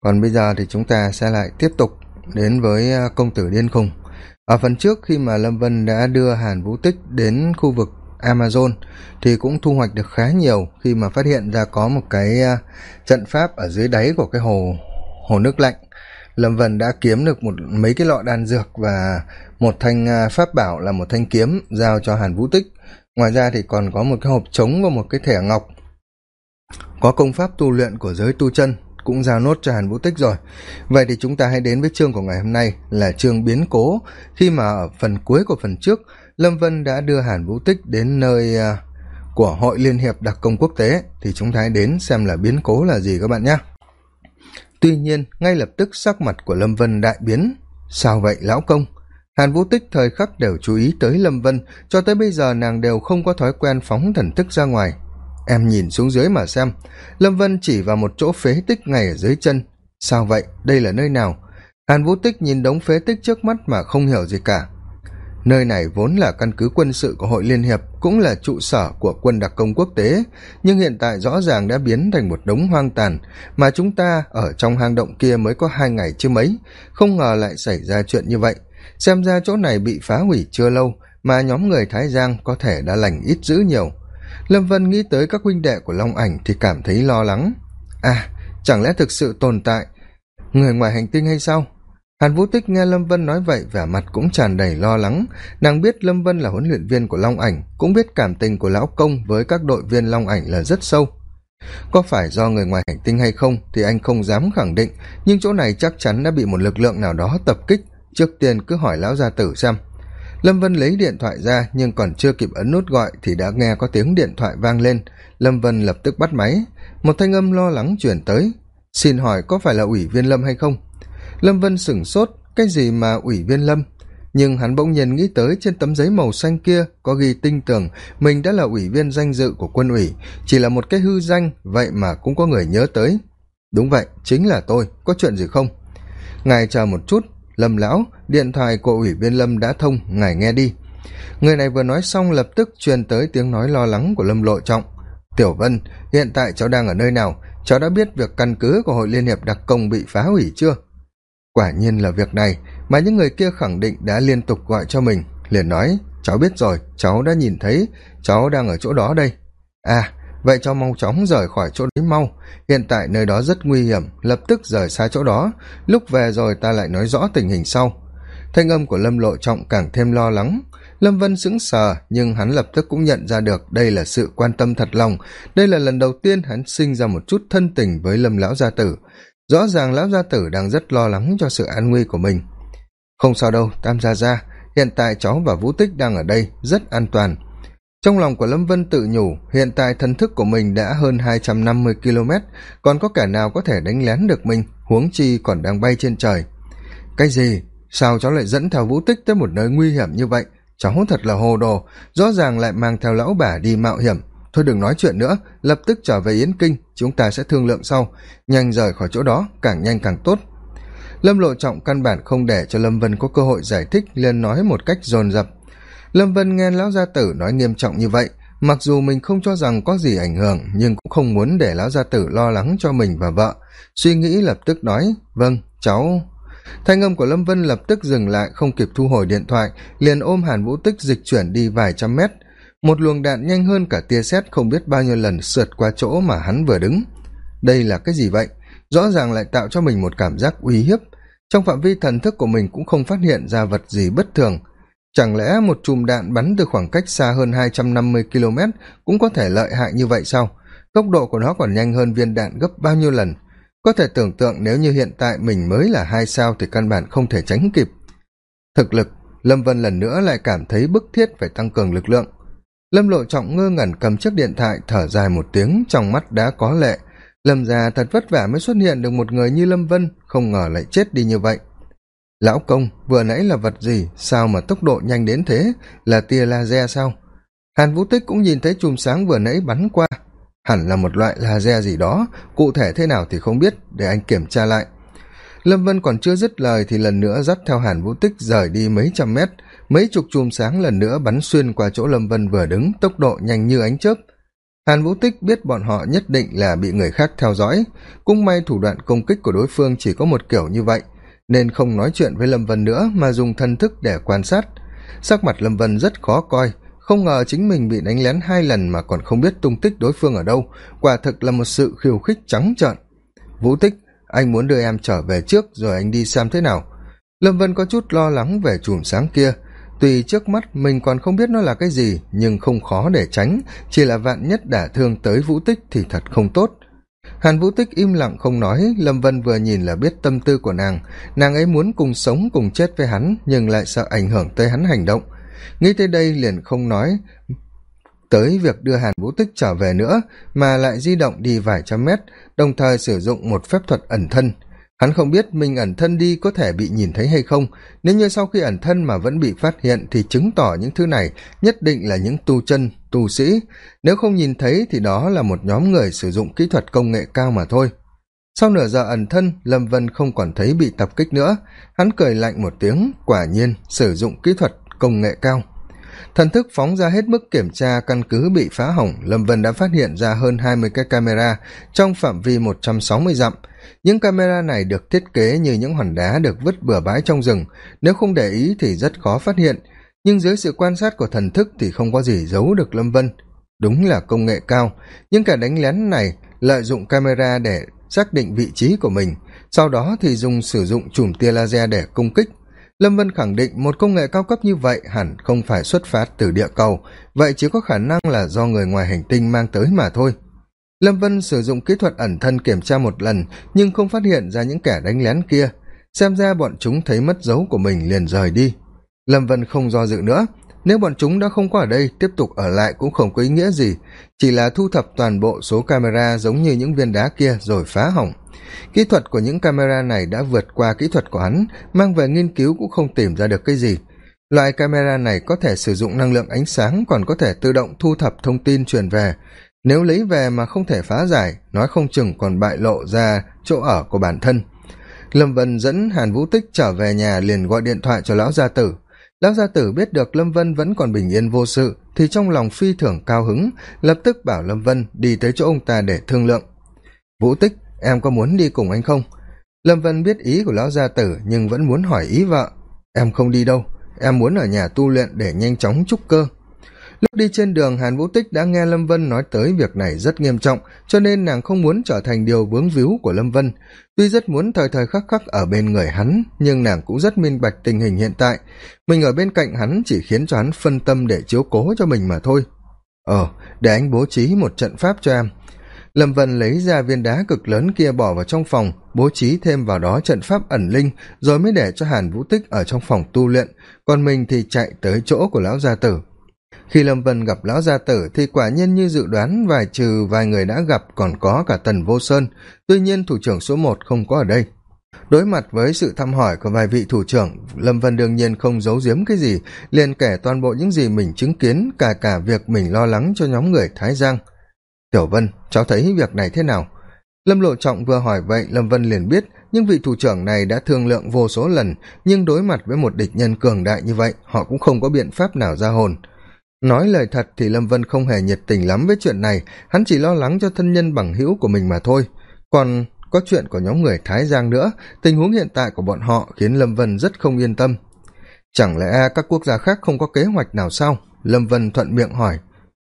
còn bây giờ thì chúng ta sẽ lại tiếp tục đến với à, công tử điên khùng. Ở phần trước khi mà lâm vân đã đưa hàn vũ tích đến khu vực amazon thì cũng thu hoạch được khá nhiều khi mà phát hiện ra có một cái à, trận pháp ở dưới đáy của cái hồ hồ nước lạnh. Lâm vân đã kiếm được một, mấy cái lọ đan dược và một thanh à, pháp bảo là một thanh kiếm giao cho hàn vũ tích. Ngoài ra thì còn có một cái hộp trống và một cái thẻ ngọc. Có công pháp tu luyện của giới tu chân cũng giao nốt cho hàn vũ tích rồi. Vậy thì chúng ta hãy đến với chương của ngày hôm nay là chương biến cố. Khi mà ở phần cuối của phần trước, lâm vân đã đưa hàn vũ tích đến nơi à, của hội liên hiệp đặc công quốc tế, thì chúng ta hãy đến xem là biến cố là gì các bạn nhé. Tuy nhiên, ngay lập tức sắc mặt của lâm vân đại biến. Sao vậy, lão công? Hàn vũ tích thời khắc đều chú ý tới lâm vân, cho tới bây giờ nàng đều không có thói quen phóng thần thức ra ngoài em nhìn xuống dưới mà xem. Lâm vân chỉ vào một chỗ phế tích ngay ở dưới chân. Sao vậy? Đây là nơi nào? Hàn vũ tích nhìn đống phế tích trước mắt mà không hiểu gì cả. Nơi này vốn là căn cứ quân sự của hội liên hiệp, cũng là trụ sở của quân đặc công quốc tế, nhưng hiện tại rõ ràng đã biến thành một đống hoang tàn, mà chúng ta ở trong hang động kia mới có hai ngày chứ mấy. Không ngờ lại xảy ra chuyện như vậy. Xem ra chỗ này bị phá hủy chưa lâu, mà nhóm người thái giang có thể đã lành ít dữ nhiều lâm vân nghĩ tới các huynh đệ của long ảnh thì cảm thấy lo lắng. À chẳng lẽ thực sự tồn tại? Người ngoài hành tinh hay sao? Hàn vũ tích nghe lâm vân nói vậy, vẻ mặt cũng tràn đầy lo lắng. Nàng biết lâm vân là huấn luyện viên của long ảnh, cũng biết cảm tình của lão công với các đội viên long ảnh là rất sâu. Có phải do người ngoài hành tinh hay không thì anh không dám khẳng định, nhưng chỗ này chắc chắn đã bị một lực lượng nào đó tập kích. Trước tiên cứ hỏi lão gia tử xem lâm vân lấy điện thoại ra, nhưng còn chưa kịp ấn nút gọi thì đã nghe có tiếng điện thoại vang lên. Lâm vân lập tức bắt máy. Một thanh âm lo lắng chuyển tới. Xin hỏi có phải là ủy viên lâm hay không? Lâm vân sửng sốt, cái gì mà ủy viên lâm? Nhưng hắn bỗng nhiên nghĩ tới trên tấm giấy màu xanh kia có ghi tinh tưởng mình đã là ủy viên danh dự của quân ủy. Chỉ là một cái hư danh, vậy mà cũng có người nhớ tới. Đúng vậy, chính là tôi. Có chuyện gì không? Ngài chờ một chút lâm lão, điện thoại của ủy viên lâm đã thông, ngài nghe đi. Người này vừa nói xong lập tức truyền tới tiếng nói lo lắng của lâm lộ trọng. Tiểu vân, hiện tại cháu đang ở nơi nào? Cháu đã biết việc căn cứ của hội liên hiệp đặc công bị phá hủy chưa? Quả nhiên là việc này, mà những người kia khẳng định đã liên tục gọi cho mình. Liền nói, cháu biết rồi, cháu đã nhìn thấy, cháu đang ở chỗ đó đây. À vậy cho mau chóng rời khỏi chỗ đấy mau. Hiện tại nơi đó rất nguy hiểm, lập tức rời xa chỗ đó. Lúc về rồi ta lại nói rõ tình hình sau. Thanh âm của lâm lộ trọng càng thêm lo lắng. Lâm vân sững sờ, nhưng hắn lập tức cũng nhận ra được đây là sự quan tâm thật lòng. Đây là lần đầu tiên hắn sinh ra một chút thân tình với lâm lão gia tử. Rõ ràng lão gia tử đang rất lo lắng cho sự an nguy của mình. Không sao đâu, tam gia gia. Hiện tại cháu và vũ tích đang ở đây, rất an toàn trong lòng của lâm vân tự nhủ, hiện tại thần thức của mình đã hơn hai trăm năm mươi km, còn có kẻ nào có thể đánh lén được mình, huống chi còn đang bay trên trời. Cái gì? Sao cháu lại dẫn theo vũ tích tới một nơi nguy hiểm như vậy? Cháu thật là hồ đồ, rõ ràng lại mang theo lão bà đi mạo hiểm. Thôi đừng nói chuyện nữa, lập tức trở về yến kinh, chúng ta sẽ thương lượng sau. Nhanh rời khỏi chỗ đó, càng nhanh càng tốt. Lâm lộ trọng căn bản không để cho lâm vân có cơ hội giải thích, liền nói một cách dồn dập lâm vân nghe lão gia tử nói nghiêm trọng như vậy, mặc dù mình không cho rằng có gì ảnh hưởng, nhưng cũng không muốn để lão gia tử lo lắng cho mình và vợ. Suy nghĩ lập tức nói vâng cháu. Thanh âm của lâm vân lập tức dừng lại, không kịp thu hồi điện thoại, liền ôm hàn vũ tích dịch chuyển đi vài trăm mét. Một luồng đạn nhanh hơn cả tia sét không biết bao nhiêu lần sượt qua chỗ mà hắn vừa đứng. Đây là cái gì vậy? Rõ ràng lại tạo cho mình một cảm giác uy hiếp. Trong phạm vi thần thức của mình cũng không phát hiện ra vật gì bất thường chẳng lẽ một chùm đạn bắn từ khoảng cách xa hơn hai trăm năm mươi km cũng có thể lợi hại như vậy sao? Tốc độ của nó còn nhanh hơn viên đạn gấp bao nhiêu lần? Có thể tưởng tượng nếu như hiện tại mình mới là hai sao thì căn bản không thể tránh kịp. Thực lực, lâm vân lần nữa lại cảm thấy bức thiết phải tăng cường lực lượng. Lâm lộ trọng ngơ ngẩn cầm chiếc điện thoại, thở dài một tiếng, trong mắt đã có lệ. Lâm già thật vất vả mới xuất hiện được một người như lâm vân, không ngờ lại chết đi như vậy lão công, vừa nãy là vật gì? Sao mà tốc độ nhanh đến thế? Là tia laser sao? Hàn vũ tích cũng nhìn thấy chùm sáng vừa nãy bắn qua. Hẳn là một loại laser gì đó. Cụ thể thế nào thì không biết, để anh kiểm tra lại. Lâm vân còn chưa dứt lời thì lần nữa dắt theo hàn vũ tích rời đi mấy trăm mét. Mấy chục chùm sáng lần nữa bắn xuyên qua chỗ lâm vân vừa đứng, tốc độ nhanh như ánh chớp. Hàn vũ tích biết bọn họ nhất định là bị người khác theo dõi. Cũng may thủ đoạn công kích của đối phương chỉ có một kiểu như vậy nên không nói chuyện với lâm vân nữa mà dùng thân thức để quan sát. Sắc mặt lâm vân rất khó coi, không ngờ chính mình bị đánh lén hai lần mà còn không biết tung tích đối phương ở đâu. Quả thực là một sự khiêu khích trắng trợn. Vũ tích, anh muốn đưa em trở về trước rồi anh đi xem thế nào? Lâm vân có chút lo lắng về chùm sáng kia. Tuy trước mắt mình còn không biết nó là cái gì, nhưng không khó để tránh, chỉ là vạn nhất đả thương tới vũ tích thì thật không tốt hàn vũ tích im lặng không nói, lâm vân vừa nhìn là biết tâm tư của nàng. Nàng ấy muốn cùng sống cùng chết với hắn, nhưng lại sợ ảnh hưởng tới hắn hành động. Nghĩ tới đây liền không nói tới việc đưa hàn vũ tích trở về nữa, mà lại di động đi vài trăm mét, đồng thời sử dụng một phép thuật ẩn thân hắn không biết mình ẩn thân đi có thể bị nhìn thấy hay không, nếu như sau khi ẩn thân mà vẫn bị phát hiện thì chứng tỏ những thứ này nhất định là những tu chân, tu sĩ. Nếu không nhìn thấy thì đó là một nhóm người sử dụng kỹ thuật công nghệ cao mà thôi. Sau nửa giờ ẩn thân, lâm vân không còn thấy bị tập kích nữa. Hắn cười lạnh một tiếng, quả nhiên sử dụng kỹ thuật công nghệ cao thần thức phóng ra hết mức kiểm tra, căn cứ bị phá hỏng, lâm vân đã phát hiện ra hơn hai mươi cái camera trong phạm vi một trăm sáu mươi dặm. Những camera này được thiết kế như những hòn đá được vứt bừa bãi trong rừng. Nếu không để ý thì rất khó phát hiện. Nhưng dưới sự quan sát của thần thức thì không có gì giấu được lâm vân. Đúng là công nghệ cao. Những kẻ đánh lén này lợi dụng camera để xác định vị trí của mình. Sau đó thì dùng sử dụng chùm tia laser để công kích lâm vân khẳng định một công nghệ cao cấp như vậy hẳn không phải xuất phát từ địa cầu, vậy chỉ có khả năng là do người ngoài hành tinh mang tới mà thôi. Lâm vân sử dụng kỹ thuật ẩn thân kiểm tra một lần, nhưng không phát hiện ra những kẻ đánh lén kia. Xem ra bọn chúng thấy mất dấu của mình liền rời đi. Lâm vân không do dự nữa. Nếu bọn chúng đã không có ở đây, tiếp tục ở lại cũng không có ý nghĩa gì. Chỉ là thu thập toàn bộ số camera giống như những viên đá kia rồi phá hỏng kỹ thuật của những camera này đã vượt qua kỹ thuật của hắn, mang về nghiên cứu cũng không tìm ra được cái gì. Loại camera này có thể sử dụng năng lượng ánh sáng, còn có thể tự động thu thập thông tin truyền về. Nếu lấy về mà không thể phá giải, nói không chừng còn bại lộ ra chỗ ở của bản thân. Lâm vân dẫn hàn vũ tích trở về nhà liền gọi điện thoại cho lão gia tử. Lão gia tử biết được lâm vân vẫn còn bình yên vô sự, thì trong lòng phi thường cao hứng, lập tức bảo lâm vân đi tới chỗ ông ta để thương lượng. Vũ tích em có muốn đi cùng anh không? Lâm vân biết ý của lão gia tử, nhưng vẫn muốn hỏi ý vợ. Em không đi đâu. Em muốn ở nhà tu luyện để nhanh chóng trúc cơ. Lúc đi trên đường, hàn vũ tích đã nghe lâm vân nói tới việc này rất nghiêm trọng, cho nên nàng không muốn trở thành điều vướng víu của lâm vân. Tuy rất muốn thời thời khắc khắc ở bên người hắn, nhưng nàng cũng rất minh bạch tình hình hiện tại. Mình ở bên cạnh hắn chỉ khiến cho hắn phân tâm để chiếu cố cho mình mà thôi. Ờ để anh bố trí một trận pháp cho em lâm vân lấy ra viên đá cực lớn kia bỏ vào trong phòng, bố trí thêm vào đó trận pháp ẩn linh, rồi mới để cho hàn vũ tích ở trong phòng tu luyện. Còn mình thì chạy tới chỗ của lão gia tử. Khi lâm vân gặp lão gia tử thì quả nhiên như dự đoán vài trừ vài người đã gặp còn có cả tần vô sơn. Tuy nhiên thủ trưởng số một không có ở đây. Đối mặt với sự thăm hỏi của vài vị thủ trưởng, lâm vân đương nhiên không giấu giếm cái gì, liền kể toàn bộ những gì mình chứng kiến, cả cả việc mình lo lắng cho nhóm người thái giang tiểu vân, cháu thấy việc này thế nào? Lâm lộ trọng vừa hỏi vậy, lâm vân liền biết, nhưng vị thủ trưởng này đã thương lượng vô số lần, nhưng đối mặt với một địch nhân cường đại như vậy, họ cũng không có biện pháp nào ra hồn. Nói lời thật thì lâm vân không hề nhiệt tình lắm với chuyện này, hắn chỉ lo lắng cho thân nhân bằng hữu của mình mà thôi. Còn có chuyện của nhóm người thái giang nữa, tình huống hiện tại của bọn họ khiến lâm vân rất không yên tâm. Chẳng lẽ các quốc gia khác không có kế hoạch nào sao? Lâm vân thuận miệng hỏi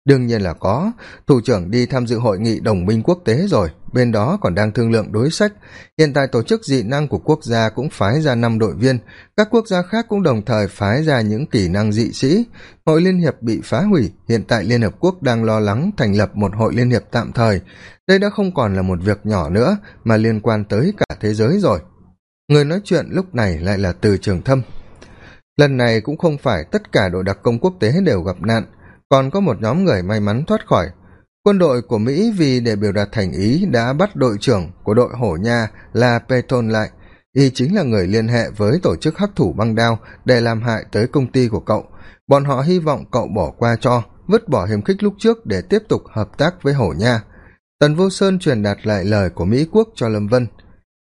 đương nhiên là có. Thủ trưởng đi tham dự hội nghị đồng minh quốc tế rồi. Bên đó còn đang thương lượng đối sách. Hiện tại tổ chức dị năng của quốc gia cũng phái ra năm đội viên. Các quốc gia khác cũng đồng thời phái ra những kỹ năng dị sĩ. Hội liên hiệp bị phá hủy. Hiện tại liên hợp quốc đang lo lắng thành lập một hội liên hiệp tạm thời. Đây đã không còn là một việc nhỏ nữa, mà liên quan tới cả thế giới rồi. Người nói chuyện lúc này lại là từ trường thâm. Lần này cũng không phải tất cả đội đặc công quốc tế đều gặp nạn còn có một nhóm người may mắn thoát khỏi. Quân đội của mỹ vì để biểu đạt thành ý đã bắt đội trưởng của đội hổ nha là peton lại. Y chính là người liên hệ với tổ chức hắc thủ băng đao để làm hại tới công ty của cậu. Bọn họ hy vọng cậu bỏ qua cho, vứt bỏ hiềm khích lúc trước để tiếp tục hợp tác với hổ nha. Tần vô sơn truyền đạt lại lời của mỹ quốc cho lâm vân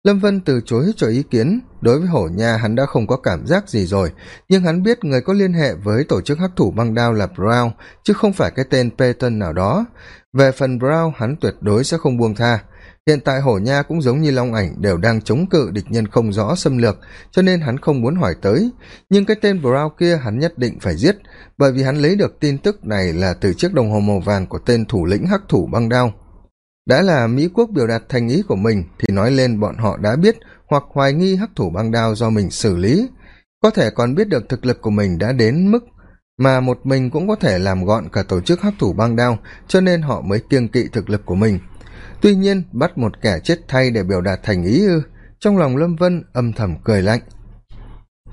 lâm vân từ chối cho ý kiến. Đối với hổ nha, hắn đã không có cảm giác gì rồi. Nhưng hắn biết người có liên hệ với tổ chức hắc thủ băng đao là brown, chứ không phải cái tên peyton nào đó. Về phần brown, hắn tuyệt đối sẽ không buông tha. Hiện tại hổ nha cũng giống như long ảnh, đều đang chống cự địch nhân không rõ xâm lược, cho nên hắn không muốn hỏi tới. Nhưng cái tên brown kia hắn nhất định phải giết, bởi vì hắn lấy được tin tức này là từ chiếc đồng hồ màu vàng của tên thủ lĩnh hắc thủ băng đao đã là mỹ quốc biểu đạt thành ý của mình thì nói lên bọn họ đã biết hoặc hoài nghi hắc thủ băng đao do mình xử lý. Có thể còn biết được thực lực của mình đã đến mức mà một mình cũng có thể làm gọn cả tổ chức hắc thủ băng đao, cho nên họ mới kiêng kỵ thực lực của mình. Tuy nhiên, bắt một kẻ chết thay để biểu đạt thành ý ư, trong lòng lâm vân âm thầm cười lạnh.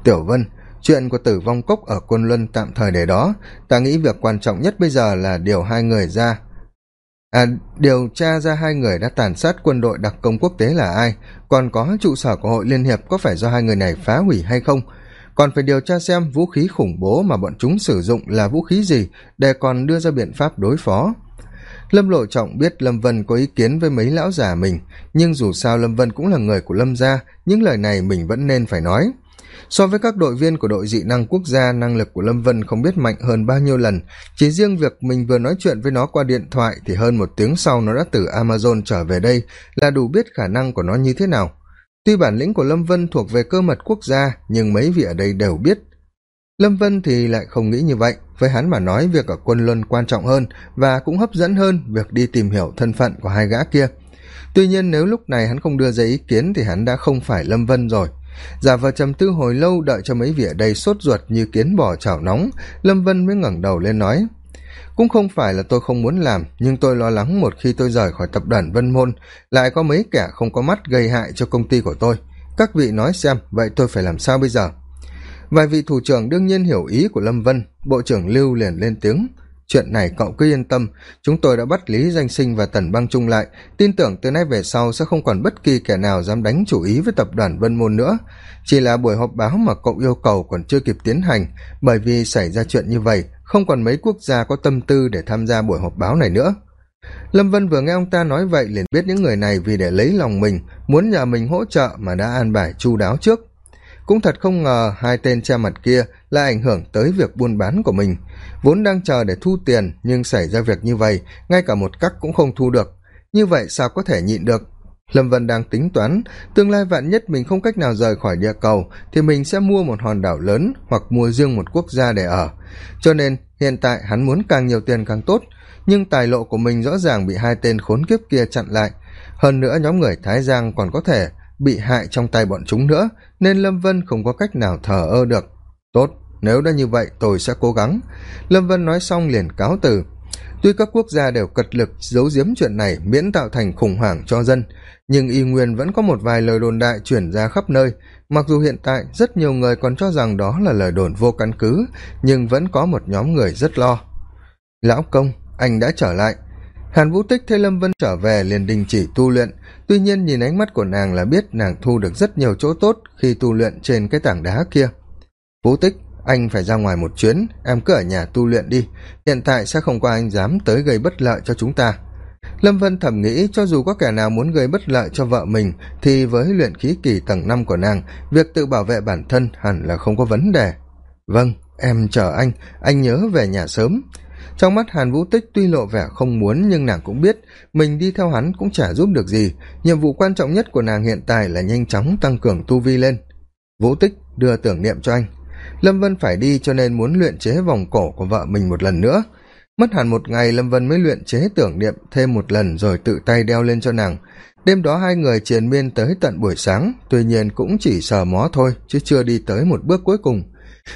Tiểu vân, chuyện của tử vong cốc ở quân luân tạm thời để đó. Ta nghĩ việc quan trọng nhất bây giờ là điều hai người ra à điều tra ra hai người đã tàn sát quân đội đặc công quốc tế là ai? Còn có trụ sở của hội liên hiệp có phải do hai người này phá hủy hay không? Còn phải điều tra xem vũ khí khủng bố mà bọn chúng sử dụng là vũ khí gì để còn đưa ra biện pháp đối phó. Lâm lộ trọng biết lâm vân có ý kiến với mấy lão già mình, nhưng dù sao lâm vân cũng là người của lâm gia, những lời này mình vẫn nên phải nói so với các đội viên của đội dị năng quốc gia, năng lực của lâm vân không biết mạnh hơn bao nhiêu lần. Chỉ riêng việc mình vừa nói chuyện với nó qua điện thoại thì hơn một tiếng sau nó đã từ amazon trở về đây, là đủ biết khả năng của nó như thế nào. Tuy bản lĩnh của lâm vân thuộc về cơ mật quốc gia, nhưng mấy vị ở đây đều biết. Lâm vân thì lại không nghĩ như vậy. Với hắn mà nói, việc ở quân luân quan trọng hơn và cũng hấp dẫn hơn việc đi tìm hiểu thân phận của hai gã kia. Tuy nhiên, nếu lúc này hắn không đưa ra ý kiến thì hắn đã không phải lâm vân rồi giả vờ trầm tư hồi lâu đợi cho mấy vỉa đầy đây sốt ruột như kiến bò chảo nóng, lâm vân mới ngẩng đầu lên nói. Cũng không phải là tôi không muốn làm, nhưng tôi lo lắng một khi tôi rời khỏi tập đoàn vân môn, lại có mấy kẻ không có mắt gây hại cho công ty của tôi. Các vị nói xem, vậy tôi phải làm sao bây giờ? Vài vị thủ trưởng đương nhiên hiểu ý của lâm vân, bộ trưởng lưu liền lên tiếng chuyện này cậu cứ yên tâm. Chúng tôi đã bắt lý danh sinh và tần băng trung lại. Tin tưởng từ nay về sau sẽ không còn bất kỳ kẻ nào dám đánh chủ ý với tập đoàn vân môn nữa. Chỉ là buổi họp báo mà cậu yêu cầu còn chưa kịp tiến hành. Bởi vì xảy ra chuyện như vậy, không còn mấy quốc gia có tâm tư để tham gia buổi họp báo này nữa. Lâm vân vừa nghe ông ta nói vậy liền biết những người này vì để lấy lòng mình, muốn nhờ mình hỗ trợ mà đã an bài chu đáo trước cũng thật không ngờ hai tên che mặt kia lại ảnh hưởng tới việc buôn bán của mình. Vốn đang chờ để thu tiền, nhưng xảy ra việc như vậy, ngay cả một cắc cũng không thu được. Như vậy sao có thể nhịn được? Lâm vân đang tính toán, tương lai vạn nhất mình không cách nào rời khỏi địa cầu, thì mình sẽ mua một hòn đảo lớn hoặc mua riêng một quốc gia để ở. Cho nên, hiện tại hắn muốn càng nhiều tiền càng tốt, nhưng tài lộ của mình rõ ràng bị hai tên khốn kiếp kia chặn lại. Hơn nữa nhóm người thái giang còn có thể bị hại trong tay bọn chúng nữa, nên lâm vân không có cách nào thờ ơ được. Tốt, nếu đã như vậy tôi sẽ cố gắng. Lâm vân nói xong liền cáo từ. Tuy các quốc gia đều cật lực giấu giếm chuyện này miễn tạo thành khủng hoảng cho dân, nhưng y nguyên vẫn có một vài lời đồn đại chuyển ra khắp nơi. Mặc dù hiện tại rất nhiều người còn cho rằng đó là lời đồn vô căn cứ, nhưng vẫn có một nhóm người rất lo. Lão công, anh đã trở lại hàn vũ tích thấy lâm vân trở về liền đình chỉ tu luyện. Tuy nhiên nhìn ánh mắt của nàng là biết nàng thu được rất nhiều chỗ tốt khi tu luyện trên cái tảng đá kia. Vũ tích, anh phải ra ngoài một chuyến, em cứ ở nhà tu luyện đi. Hiện tại sẽ không có anh dám tới gây bất lợi cho chúng ta. Lâm vân thầm nghĩ cho dù có kẻ nào muốn gây bất lợi cho vợ mình, thì với luyện khí kỳ tầng năm của nàng, việc tự bảo vệ bản thân hẳn là không có vấn đề. Vâng em chờ anh. Anh nhớ về nhà sớm trong mắt hàn vũ tích tuy lộ vẻ không muốn nhưng nàng cũng biết mình đi theo hắn cũng chả giúp được gì. Nhiệm vụ quan trọng nhất của nàng hiện tại là nhanh chóng tăng cường tu vi lên. Vũ tích, đưa tưởng niệm cho anh. Lâm vân phải đi cho nên muốn luyện chế vòng cổ của vợ mình một lần nữa. Mất hẳn một ngày lâm vân mới luyện chế tưởng niệm thêm một lần rồi tự tay đeo lên cho nàng. Đêm đó hai người triền miên tới tận buổi sáng, tuy nhiên cũng chỉ sờ mó thôi, chứ chưa đi tới một bước cuối cùng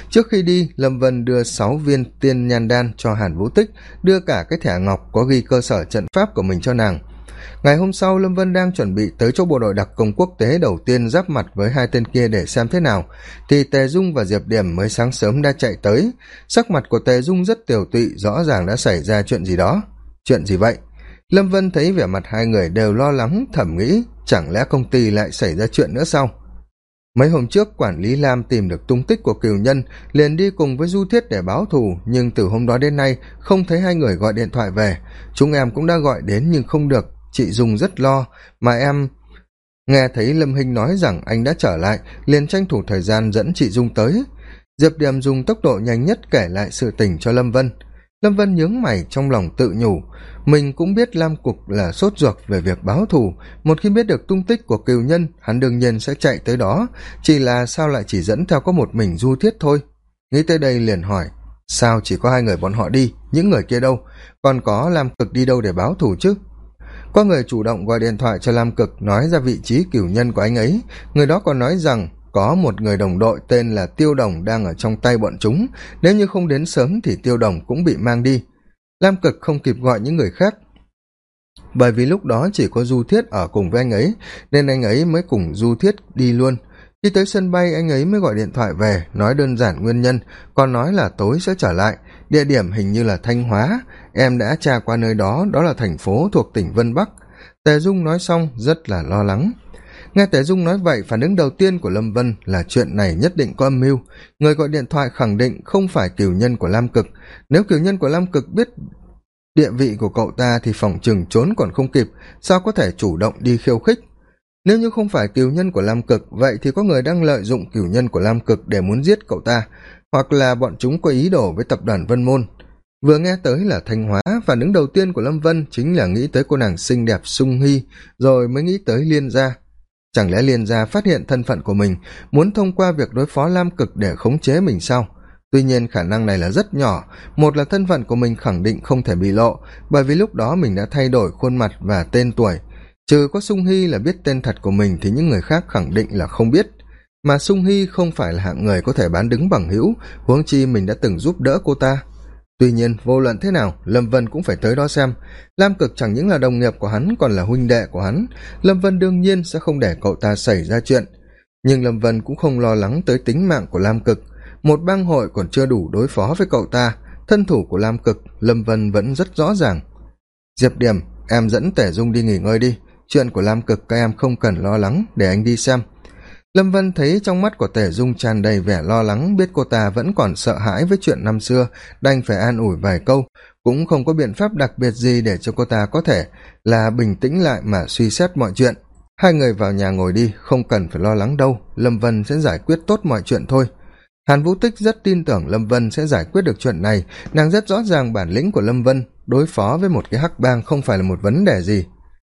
trước khi đi, lâm vân đưa sáu viên tiên nhan đan cho hàn vũ tích, đưa cả cái thẻ ngọc có ghi cơ sở trận pháp của mình cho nàng. Ngày hôm sau, lâm vân đang chuẩn bị tới chỗ bộ đội đặc công quốc tế đầu tiên giáp mặt với hai tên kia để xem thế nào, thì tề dung và diệp điểm mới sáng sớm đã chạy tới. Sắc mặt của tề dung rất tiều tụy, rõ ràng đã xảy ra chuyện gì đó. Chuyện gì vậy? Lâm vân thấy vẻ mặt hai người đều lo lắng thẩm nghĩ, chẳng lẽ công ty lại xảy ra chuyện nữa sao? Mấy hôm trước, quản lý lam tìm được tung tích của cừu nhân, liền đi cùng với du thiết để báo thù, nhưng từ hôm đó đến nay, không thấy hai người gọi điện thoại về. Chúng em cũng đã gọi đến nhưng không được. Chị Dung rất lo, mà em nghe thấy lâm hinh nói rằng anh đã trở lại, liền tranh thủ thời gian dẫn chị dung tới. Diệp điềm dùng tốc độ nhanh nhất kể lại sự tình cho lâm vân lâm vân nhướng mày trong lòng tự nhủ. Mình cũng biết lam cục là sốt ruột về việc báo thù. Một khi biết được tung tích của cừu nhân, hắn đương nhiên sẽ chạy tới đó. Chỉ là sao lại chỉ dẫn theo có một mình du thiết thôi? Nghĩ tới đây liền hỏi, sao chỉ có hai người bọn họ đi? Những người kia đâu? Còn có lam cực đi đâu để báo thù chứ? Có người chủ động gọi điện thoại cho lam cực nói ra vị trí cửu nhân của anh ấy. Người đó còn nói rằng có một người đồng đội tên là tiêu đồng đang ở trong tay bọn chúng. Nếu như không đến sớm thì tiêu đồng cũng bị mang đi. Lam cực không kịp gọi những người khác. Bởi vì lúc đó chỉ có du thiết ở cùng với anh ấy, nên anh ấy mới cùng du thiết đi luôn. Khi tới sân bay, anh ấy mới gọi điện thoại về, nói đơn giản nguyên nhân, còn nói là tối sẽ trở lại. Địa điểm hình như là thanh hóa. Em đã tra qua nơi đó đó là thành phố thuộc tỉnh vân bắc. Tề dung nói xong, rất là lo lắng nghe tề dung nói vậy, phản ứng đầu tiên của lâm vân là chuyện này nhất định có âm mưu. Người gọi điện thoại khẳng định không phải cửu nhân của lam cực. Nếu cửu nhân của lam cực biết địa vị của cậu ta thì phòng chừng trốn còn không kịp, sao có thể chủ động đi khiêu khích? Nếu như không phải cửu nhân của lam cực, vậy thì có người đang lợi dụng cửu nhân của lam cực để muốn giết cậu ta, hoặc là bọn chúng có ý đồ với tập đoàn vân môn. Vừa nghe tới là thanh hóa, phản ứng đầu tiên của lâm vân chính là nghĩ tới cô nàng xinh đẹp sung hy, rồi mới nghĩ tới liên gia chẳng lẽ liên gia phát hiện thân phận của mình, muốn thông qua việc đối phó lam cực để khống chế mình sao? Tuy nhiên khả năng này là rất nhỏ. Một là thân phận của mình khẳng định không thể bị lộ, bởi vì lúc đó mình đã thay đổi khuôn mặt và tên tuổi. Trừ có sung hy là biết tên thật của mình thì những người khác khẳng định là không biết. Mà sung hy không phải là hạng người có thể bán đứng bằng hữu, huống chi mình đã từng giúp đỡ cô ta tuy nhiên, vô luận thế nào, lâm vân cũng phải tới đó xem. Lam cực chẳng những là đồng nghiệp của hắn, còn là huynh đệ của hắn. Lâm vân đương nhiên sẽ không để cậu ta xảy ra chuyện. Nhưng lâm vân cũng không lo lắng tới tính mạng của lam cực. Một bang hội còn chưa đủ đối phó với cậu ta, thân thủ của lam cực, lâm vân vẫn rất rõ ràng. Diệp điểm, em dẫn tể dung đi nghỉ ngơi đi. Chuyện của lam cực các em không cần lo lắng, để anh đi xem lâm vân thấy trong mắt của tể dung tràn đầy vẻ lo lắng, biết cô ta vẫn còn sợ hãi với chuyện năm xưa, đành phải an ủi vài câu. Cũng không có biện pháp đặc biệt gì để cho cô ta có thể là bình tĩnh lại mà suy xét mọi chuyện. Hai người vào nhà ngồi đi, không cần phải lo lắng đâu, lâm vân sẽ giải quyết tốt mọi chuyện thôi. Hàn vũ tích rất tin tưởng lâm vân sẽ giải quyết được chuyện này. Nàng rất rõ ràng bản lĩnh của lâm vân đối phó với một cái hắc bang không phải là một vấn đề gì.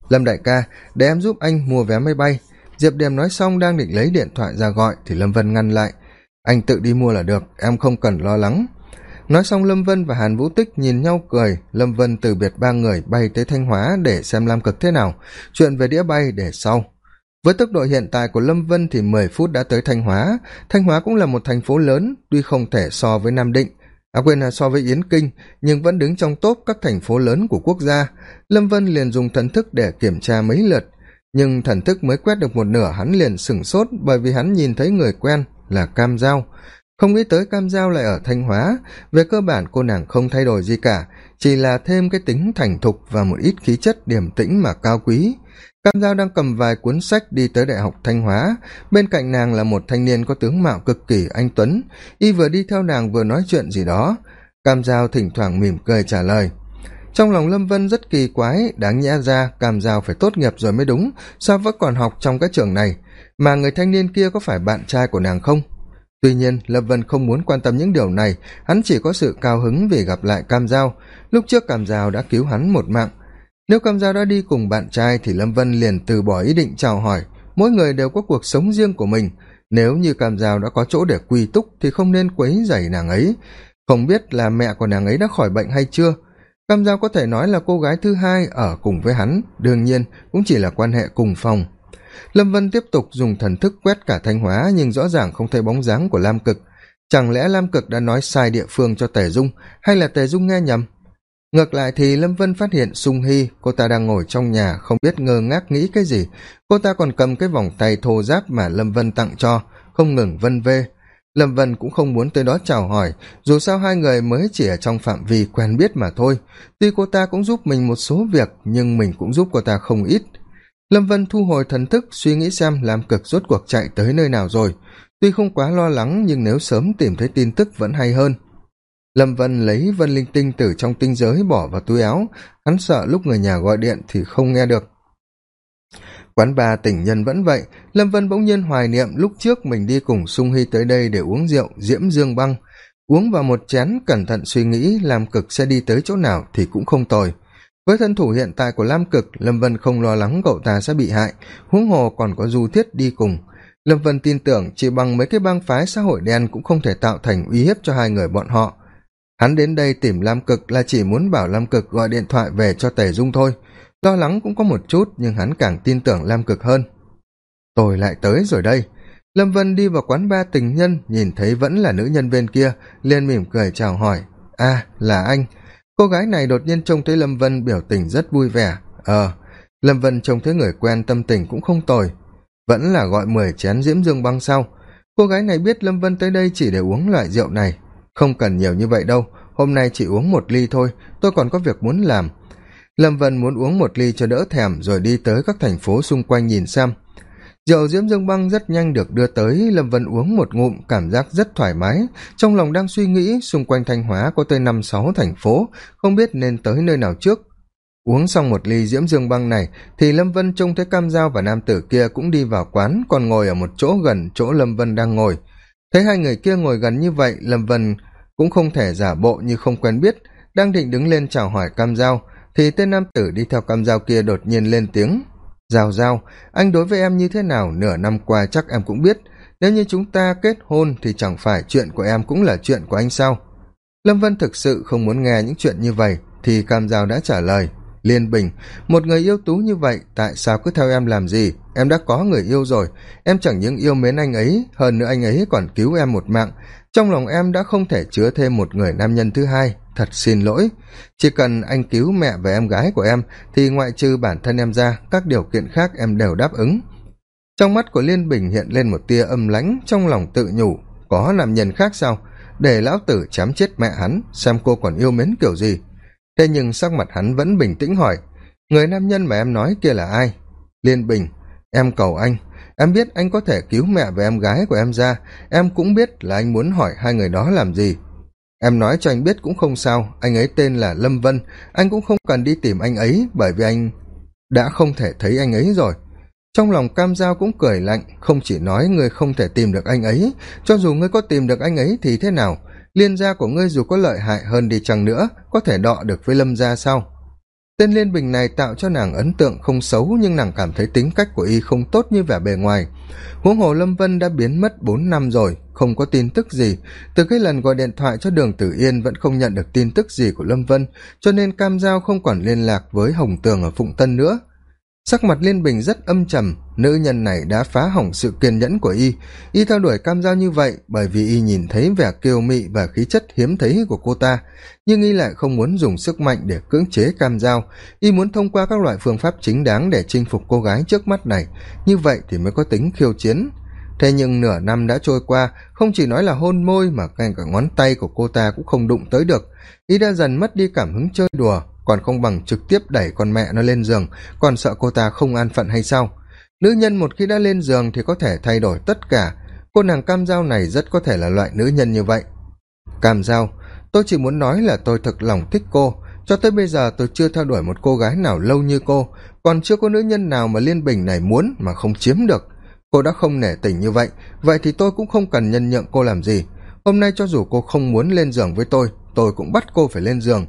Lâm đại ca, để em giúp anh mua vé máy bay diệp điềm nói xong đang định lấy điện thoại ra gọi thì lâm vân ngăn lại. Anh tự đi mua là được, em không cần lo lắng. Nói xong lâm vân và hàn vũ tích nhìn nhau cười. Lâm vân từ biệt ba người bay tới thanh hóa để xem lam cực thế nào. Chuyện về đĩa bay để sau. Với tốc độ hiện tại của lâm vân thì mười phút đã tới thanh hóa. Thanh hóa cũng là một thành phố lớn, tuy không thể so với nam định. À quên là so với yến kinh, nhưng vẫn đứng trong top các thành phố lớn của quốc gia. Lâm vân liền dùng thần thức để kiểm tra mấy lượt nhưng thần thức mới quét được một nửa hắn liền sửng sốt bởi vì hắn nhìn thấy người quen là cam giao. Không nghĩ tới cam giao lại ở thanh hóa, về cơ bản cô nàng không thay đổi gì cả, chỉ là thêm cái tính thành thục và một ít khí chất điềm tĩnh mà cao quý. Cam giao đang cầm vài cuốn sách đi tới đại học thanh hóa, bên cạnh nàng là một thanh niên có tướng mạo cực kỳ anh tuấn, y vừa đi theo nàng vừa nói chuyện gì đó. Cam giao thỉnh thoảng mỉm cười trả lời trong lòng lâm vân rất kỳ quái, đáng nhẽ ra cam giao phải tốt nghiệp rồi mới đúng, sao vẫn còn học trong các trường này? Mà người thanh niên kia có phải bạn trai của nàng không? Tuy nhiên, lâm vân không muốn quan tâm những điều này, hắn chỉ có sự cao hứng vì gặp lại cam giao. Lúc trước cam giao đã cứu hắn một mạng. Nếu cam giao đã đi cùng bạn trai thì lâm vân liền từ bỏ ý định chào hỏi. Mỗi người đều có cuộc sống riêng của mình. Nếu như cam giao đã có chỗ để quy túc thì không nên quấy dày nàng ấy. Không biết là mẹ của nàng ấy đã khỏi bệnh hay chưa cam giao có thể nói là cô gái thứ hai ở cùng với hắn, đương nhiên cũng chỉ là quan hệ cùng phòng. Lâm vân tiếp tục dùng thần thức quét cả thanh hóa, nhưng rõ ràng không thấy bóng dáng của lam cực. Chẳng lẽ lam cực đã nói sai địa phương cho tề dung, hay là tề dung nghe nhầm? Ngược lại thì lâm vân phát hiện sung hy, cô ta đang ngồi trong nhà, không biết ngơ ngác nghĩ cái gì. Cô ta còn cầm cái vòng tay thô giáp mà lâm vân tặng cho, không ngừng vân vê lâm vân cũng không muốn tới đó chào hỏi, dù sao hai người mới chỉ ở trong phạm vi quen biết mà thôi. Tuy cô ta cũng giúp mình một số việc, nhưng mình cũng giúp cô ta không ít. Lâm vân thu hồi thần thức, suy nghĩ xem làm cực rốt cuộc chạy tới nơi nào rồi. Tuy không quá lo lắng, nhưng nếu sớm tìm thấy tin tức vẫn hay hơn. Lâm vân lấy vân linh tinh từ trong tinh giới bỏ vào túi áo. Hắn sợ lúc người nhà gọi điện thì không nghe được quán ba tỉnh nhân vẫn vậy, lâm vân bỗng nhiên hoài niệm lúc trước mình đi cùng sung hy tới đây để uống rượu, diễm dương băng. Uống vào một chén, cẩn thận suy nghĩ lam cực sẽ đi tới chỗ nào thì cũng không tồi. Với thân thủ hiện tại của lam cực, lâm vân không lo lắng cậu ta sẽ bị hại, huống hồ còn có du thiết đi cùng. Lâm vân tin tưởng chỉ bằng mấy cái bang phái xã hội đen cũng không thể tạo thành uy hiếp cho hai người bọn họ. Hắn đến đây tìm lam cực là chỉ muốn bảo lam cực gọi điện thoại về cho tề dung thôi lo lắng cũng có một chút nhưng hắn càng tin tưởng lam cực hơn. Tôi lại tới rồi đây. Lâm vân đi vào quán ba tình nhân nhìn thấy vẫn là nữ nhân viên kia liền mỉm cười chào hỏi. A à, là anh. Cô gái này đột nhiên trông thấy lâm vân biểu tình rất vui vẻ. Ờ lâm vân trông thấy người quen tâm tình cũng không tồi. Vẫn là gọi mười chén diễm dương băng sau. Cô gái này biết lâm vân tới đây chỉ để uống loại rượu này. Không cần nhiều như vậy đâu. Hôm nay chỉ uống một ly thôi. Tôi còn có việc muốn làm lâm vân muốn uống một ly cho đỡ thèm rồi đi tới các thành phố xung quanh nhìn xem. Rượu diễm dương băng rất nhanh được đưa tới, lâm vân uống một ngụm, cảm giác rất thoải mái. Trong lòng đang suy nghĩ, xung quanh thanh hóa có tới năm, sáu thành phố, không biết nên tới nơi nào trước. Uống xong một ly diễm dương băng này, thì lâm vân trông thấy cam g và nam tử kia cũng đi vào quán, còn ngồi ở một chỗ gần chỗ lâm vân đang ngồi. Thấy hai người kia ngồi gần như vậy, lâm vân cũng không thể giả bộ như không quen biết, đang định đứng lên chào hỏi cam g thì tên nam tử đi theo cam dao kia đột nhiên lên tiếng. Giao giao anh đối với em như thế nào nửa năm qua chắc em cũng biết. Nếu như chúng ta kết hôn thì chẳng phải chuyện của em cũng là chuyện của anh sao? Lâm vân thực sự không muốn nghe những chuyện như vậy, thì cam giao đã trả lời. Liên bình, một người yêu tú như vậy, tại sao cứ theo em làm gì? Em đã có người yêu rồi, em chẳng những yêu mến anh ấy, hơn nữa anh ấy còn cứu em một mạng trong lòng em đã không thể chứa thêm một người nam nhân thứ hai. Thật xin lỗi. Chỉ cần anh cứu mẹ và em gái của em, thì ngoại trừ bản thân em ra, các điều kiện khác em đều đáp ứng. Trong mắt của liên bình hiện lên một tia âm lãnh, trong lòng tự nhủ, có nam nhân khác sao? Để lão tử chám chết mẹ hắn, xem cô còn yêu mến kiểu gì. Thế nhưng sắc mặt hắn vẫn bình tĩnh hỏi, người nam nhân mà em nói kia là ai? Liên bình, em cầu anh em biết anh có thể cứu mẹ và em gái của em ra. Em cũng biết là anh muốn hỏi hai người đó làm gì. Em nói cho anh biết cũng không sao. Anh ấy tên là lâm vân. Anh cũng không cần đi tìm anh ấy bởi vì anh đã không thể thấy anh ấy rồi. Trong lòng cam g cũng cười lạnh, không chỉ nói ngươi không thể tìm được anh ấy. Cho dù ngươi có tìm được anh ấy thì thế nào? Liên gia của ngươi dù có lợi hại hơn đi chăng nữa, có thể đọ được với lâm gia sao? Tên liên bình này tạo cho nàng ấn tượng không xấu, nhưng nàng cảm thấy tính cách của y không tốt như vẻ bề ngoài. Huống hồ lâm vân đã biến mất bốn năm rồi, không có tin tức gì. Từ cái lần gọi điện thoại cho đường tử yên vẫn không nhận được tin tức gì của lâm vân, cho nên cam giao không còn liên lạc với hồng tường ở phụng tân nữa sắc mặt liên bình rất âm trầm, nữ nhân này đã phá hỏng sự kiên nhẫn của y. Y theo đuổi cam giao như vậy bởi vì y nhìn thấy vẻ kiêu mị và khí chất hiếm thấy của cô ta, nhưng y lại không muốn dùng sức mạnh để cưỡng chế cam giao y muốn thông qua các loại phương pháp chính đáng để chinh phục cô gái trước mắt này, như vậy thì mới có tính khiêu chiến. Thế nhưng nửa năm đã trôi qua, không chỉ nói là hôn môi mà ngay cả ngón tay của cô ta cũng không đụng tới được. Y đã dần mất đi cảm hứng chơi đùa còn không bằng trực tiếp đẩy con mẹ nó lên giường còn sợ cô ta không an phận hay sao? Nữ nhân một khi đã lên giường thì có thể thay đổi tất cả. Cô nàng cam dao này rất có thể là loại nữ nhân như vậy. Cam dao, tôi chỉ muốn nói là tôi thực lòng thích cô. Cho tới bây giờ tôi chưa theo đuổi một cô gái nào lâu như cô. Còn chưa có nữ nhân nào mà liên bình này muốn mà không chiếm được. Cô đã không nể tình như vậy vậy thì tôi cũng không cần nhân nhượng cô làm gì. Hôm nay cho dù cô không muốn lên giường với tôi tôi cũng bắt cô phải lên giường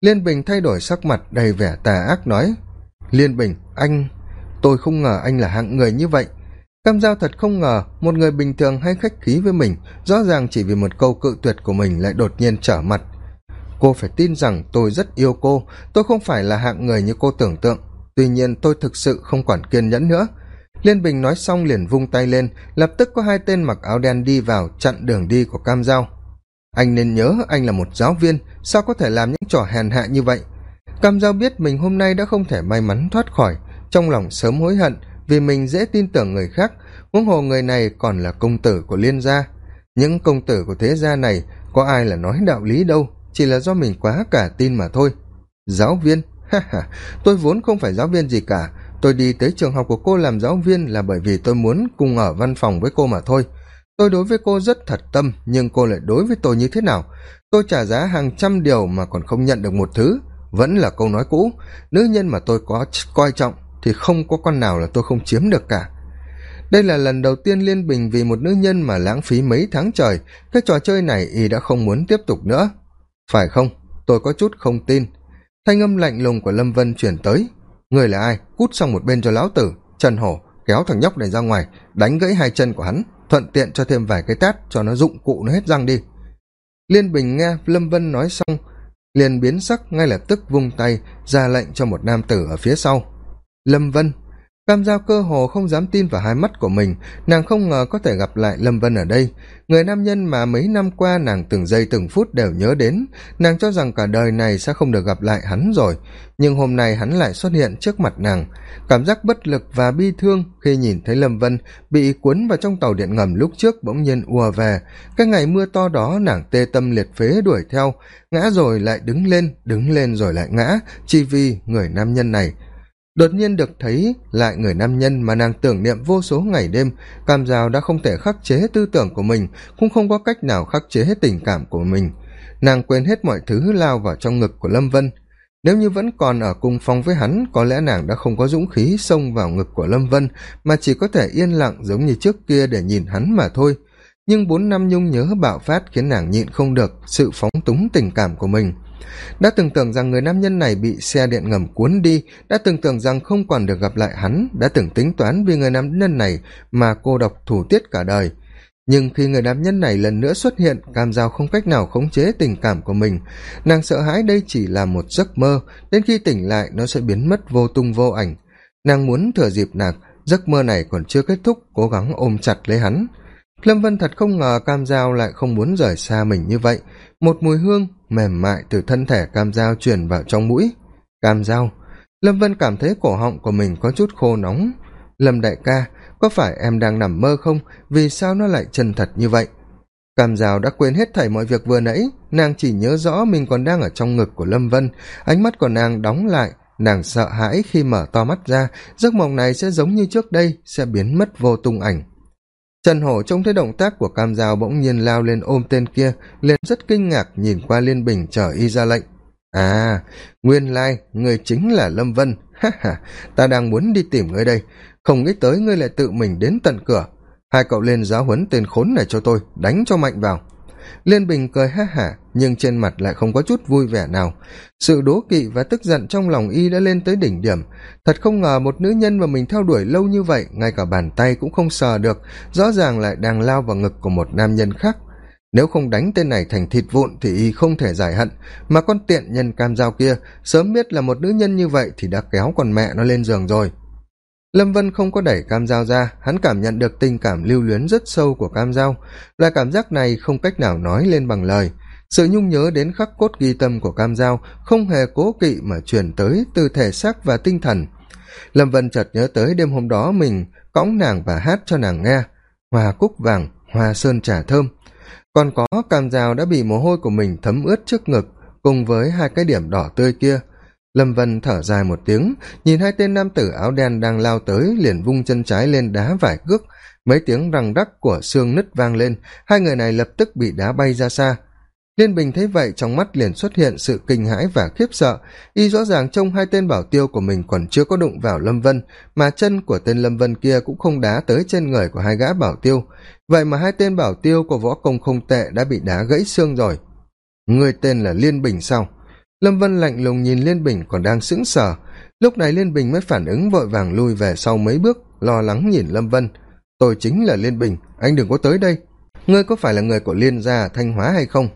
liên bình thay đổi sắc mặt đầy vẻ tà ác nói, liên bình, anh, tôi không ngờ anh là hạng người như vậy. Cam giao thật không ngờ một người bình thường hay khách khí với mình, rõ ràng chỉ vì một câu cự tuyệt của mình lại đột nhiên trở mặt. Cô phải tin rằng tôi rất yêu cô, tôi không phải là hạng người như cô tưởng tượng. Tuy nhiên tôi thực sự không còn kiên nhẫn nữa. Liên bình nói xong liền vung tay lên, lập tức có hai tên mặc áo đen đi vào chặn đường đi của cam giao anh nên nhớ anh là một giáo viên, sao có thể làm những trò hèn hạ như vậy? Cam giao biết mình hôm nay đã không thể may mắn thoát khỏi, trong lòng sớm hối hận vì mình dễ tin tưởng người khác, huống hồ người này còn là công tử của liên gia. Những công tử của thế gia này, có ai là nói đạo lý đâu, chỉ là do mình quá cả tin mà thôi. Giáo viên? Ha ha, tôi vốn không phải giáo viên gì cả. Tôi đi tới trường học của cô làm giáo viên là bởi vì tôi muốn cùng ở văn phòng với cô mà thôi tôi đối với cô rất thật tâm, nhưng cô lại đối với tôi như thế nào? Tôi trả giá hàng trăm điều mà còn không nhận được một thứ. Vẫn là câu nói cũ, nữ nhân mà tôi có coi trọng thì không có con nào là tôi không chiếm được cả. Đây là lần đầu tiên liên bình vì một nữ nhân mà lãng phí mấy tháng trời. Cái trò chơi này y đã không muốn tiếp tục nữa. Phải không? Tôi có chút không tin. Thanh âm lạnh lùng của lâm vân chuyển tới. Người là ai? Cút sang một bên cho lão tử. Trần hổ, kéo thằng nhóc này ra ngoài, đánh gãy hai chân của hắn thuận tiện cho thêm vài cái tát cho nó dụng cụ nó hết răng đi. Liên bình nghe lâm vân nói xong, liền biến sắc, ngay lập tức vung tay ra lệnh cho một nam tử ở phía sau. Lâm vân cam giao cơ hồ không dám tin vào hai mắt của mình, nàng không ngờ có thể gặp lại lâm vân ở đây. Người nam nhân mà mấy năm qua nàng từng giây từng phút đều nhớ đến, nàng cho rằng cả đời này sẽ không được gặp lại hắn rồi. Nhưng hôm nay hắn lại xuất hiện trước mặt nàng. Cảm giác bất lực và bi thương khi nhìn thấy lâm vân bị cuốn vào trong tàu điện ngầm lúc trước bỗng nhiên ùa về. Cái ngày mưa to đó nàng tê tâm liệt phế đuổi theo, ngã rồi lại đứng lên đứng lên rồi lại ngã chỉ vì người nam nhân này đột nhiên được thấy lại người nam nhân mà nàng tưởng niệm vô số ngày đêm cam rào đã không thể khắc chế tư tưởng của mình, cũng không có cách nào khắc chế hết tình cảm của mình. Nàng quên hết mọi thứ lao vào trong ngực của lâm vân. Nếu như vẫn còn ở cùng phòng với hắn, có lẽ nàng đã không có dũng khí xông vào ngực của lâm vân, mà chỉ có thể yên lặng giống như trước kia để nhìn hắn mà thôi nhưng bốn năm nhung nhớ bạo phát khiến nàng nhịn không được, sự phóng túng tình cảm của mình. Đã từng tưởng rằng người nam nhân này bị xe điện ngầm cuốn đi, đã từng tưởng rằng không còn được gặp lại hắn, đã từng tính toán vì người nam nhân này mà cô độc thủ tiết cả đời. Nhưng khi người nam nhân này lần nữa xuất hiện, cam giao không cách nào khống chế tình cảm của mình. Nàng sợ hãi đây chỉ là một giấc mơ, đến khi tỉnh lại nó sẽ biến mất vô tung vô ảnh. Nàng muốn thừa dịp nạc giấc mơ này còn chưa kết thúc, cố gắng ôm chặt lấy hắn lâm vân thật không ngờ cam giao lại không muốn rời xa mình như vậy. Một mùi hương mềm mại từ thân thể cam giao truyền vào trong mũi. Cam giao, lâm vân cảm thấy cổ họng của mình có chút khô nóng. Lâm đại ca, có phải em đang nằm mơ không? Vì sao nó lại chân thật như vậy? Cam giao đã quên hết thảy mọi việc vừa nãy. Nàng chỉ nhớ rõ mình còn đang ở trong ngực của lâm vân. Ánh mắt của nàng đóng lại. Nàng sợ hãi khi mở to mắt ra. Giấc mộng này sẽ giống như trước đây, sẽ biến mất vô tung ảnh trần hổ trông thấy động tác của cam dao bỗng nhiên lao lên ôm tên kia, liền rất kinh ngạc nhìn qua liên bình chờ y ra lệnh. À nguyên lai, người chính là lâm vân. Ha ha, ta đang muốn đi tìm ngươi đây. Không nghĩ tới ngươi lại tự mình đến tận cửa. Hai cậu lên giáo huấn tên khốn này cho tôi, đánh cho mạnh vào liên bình cười ha hả, nhưng trên mặt lại không có chút vui vẻ nào. Sự đố kỵ và tức giận trong lòng y đã lên tới đỉnh điểm. Thật không ngờ một nữ nhân mà mình theo đuổi lâu như vậy, ngay cả bàn tay cũng không sờ được, rõ ràng lại đang lao vào ngực của một nam nhân khác. Nếu không đánh tên này thành thịt vụn thì y không thể giải hận, mà con tiện nhân cam dao kia, sớm biết là một nữ nhân như vậy thì đã kéo con mẹ nó lên giường rồi lâm vân không có đẩy cam dao ra, hắn cảm nhận được tình cảm lưu luyến rất sâu của cam dao loại cảm giác này không cách nào nói lên bằng lời. Sự nhung nhớ đến khắc cốt ghi tâm của cam dao không hề cố kỵ mà truyền tới từ thể xác và tinh thần. Lâm vân chợt nhớ tới đêm hôm đó mình cõng nàng và hát cho nàng nghe, hoa cúc vàng, hoa sơn trà thơm. Còn có cam dao đã bị mồ hôi của mình thấm ướt trước ngực, cùng với hai cái điểm đỏ tươi kia lâm vân thở dài một tiếng, nhìn hai tên nam tử áo đen đang lao tới, liền vung chân trái lên đá vải cước. Mấy tiếng răng đắc của xương nứt vang lên, hai người này lập tức bị đá bay ra xa. Liên bình thấy vậy, trong mắt liền xuất hiện sự kinh hãi và khiếp sợ. Y rõ ràng trông hai tên bảo tiêu của mình còn chưa có đụng vào lâm vân, mà chân của tên lâm vân kia cũng không đá tới trên người của hai gã bảo tiêu. Vậy mà hai tên bảo tiêu của võ công không tệ đã bị đá gãy xương rồi. Người tên là liên bình sau lâm vân lạnh lùng nhìn liên bình còn đang sững sờ. Lúc này liên bình mới phản ứng vội vàng lui về sau mấy bước, lo lắng nhìn lâm vân. Tôi chính là liên bình, anh đừng có tới đây. Ngươi có phải là người của liên gia, thanh hóa hay không?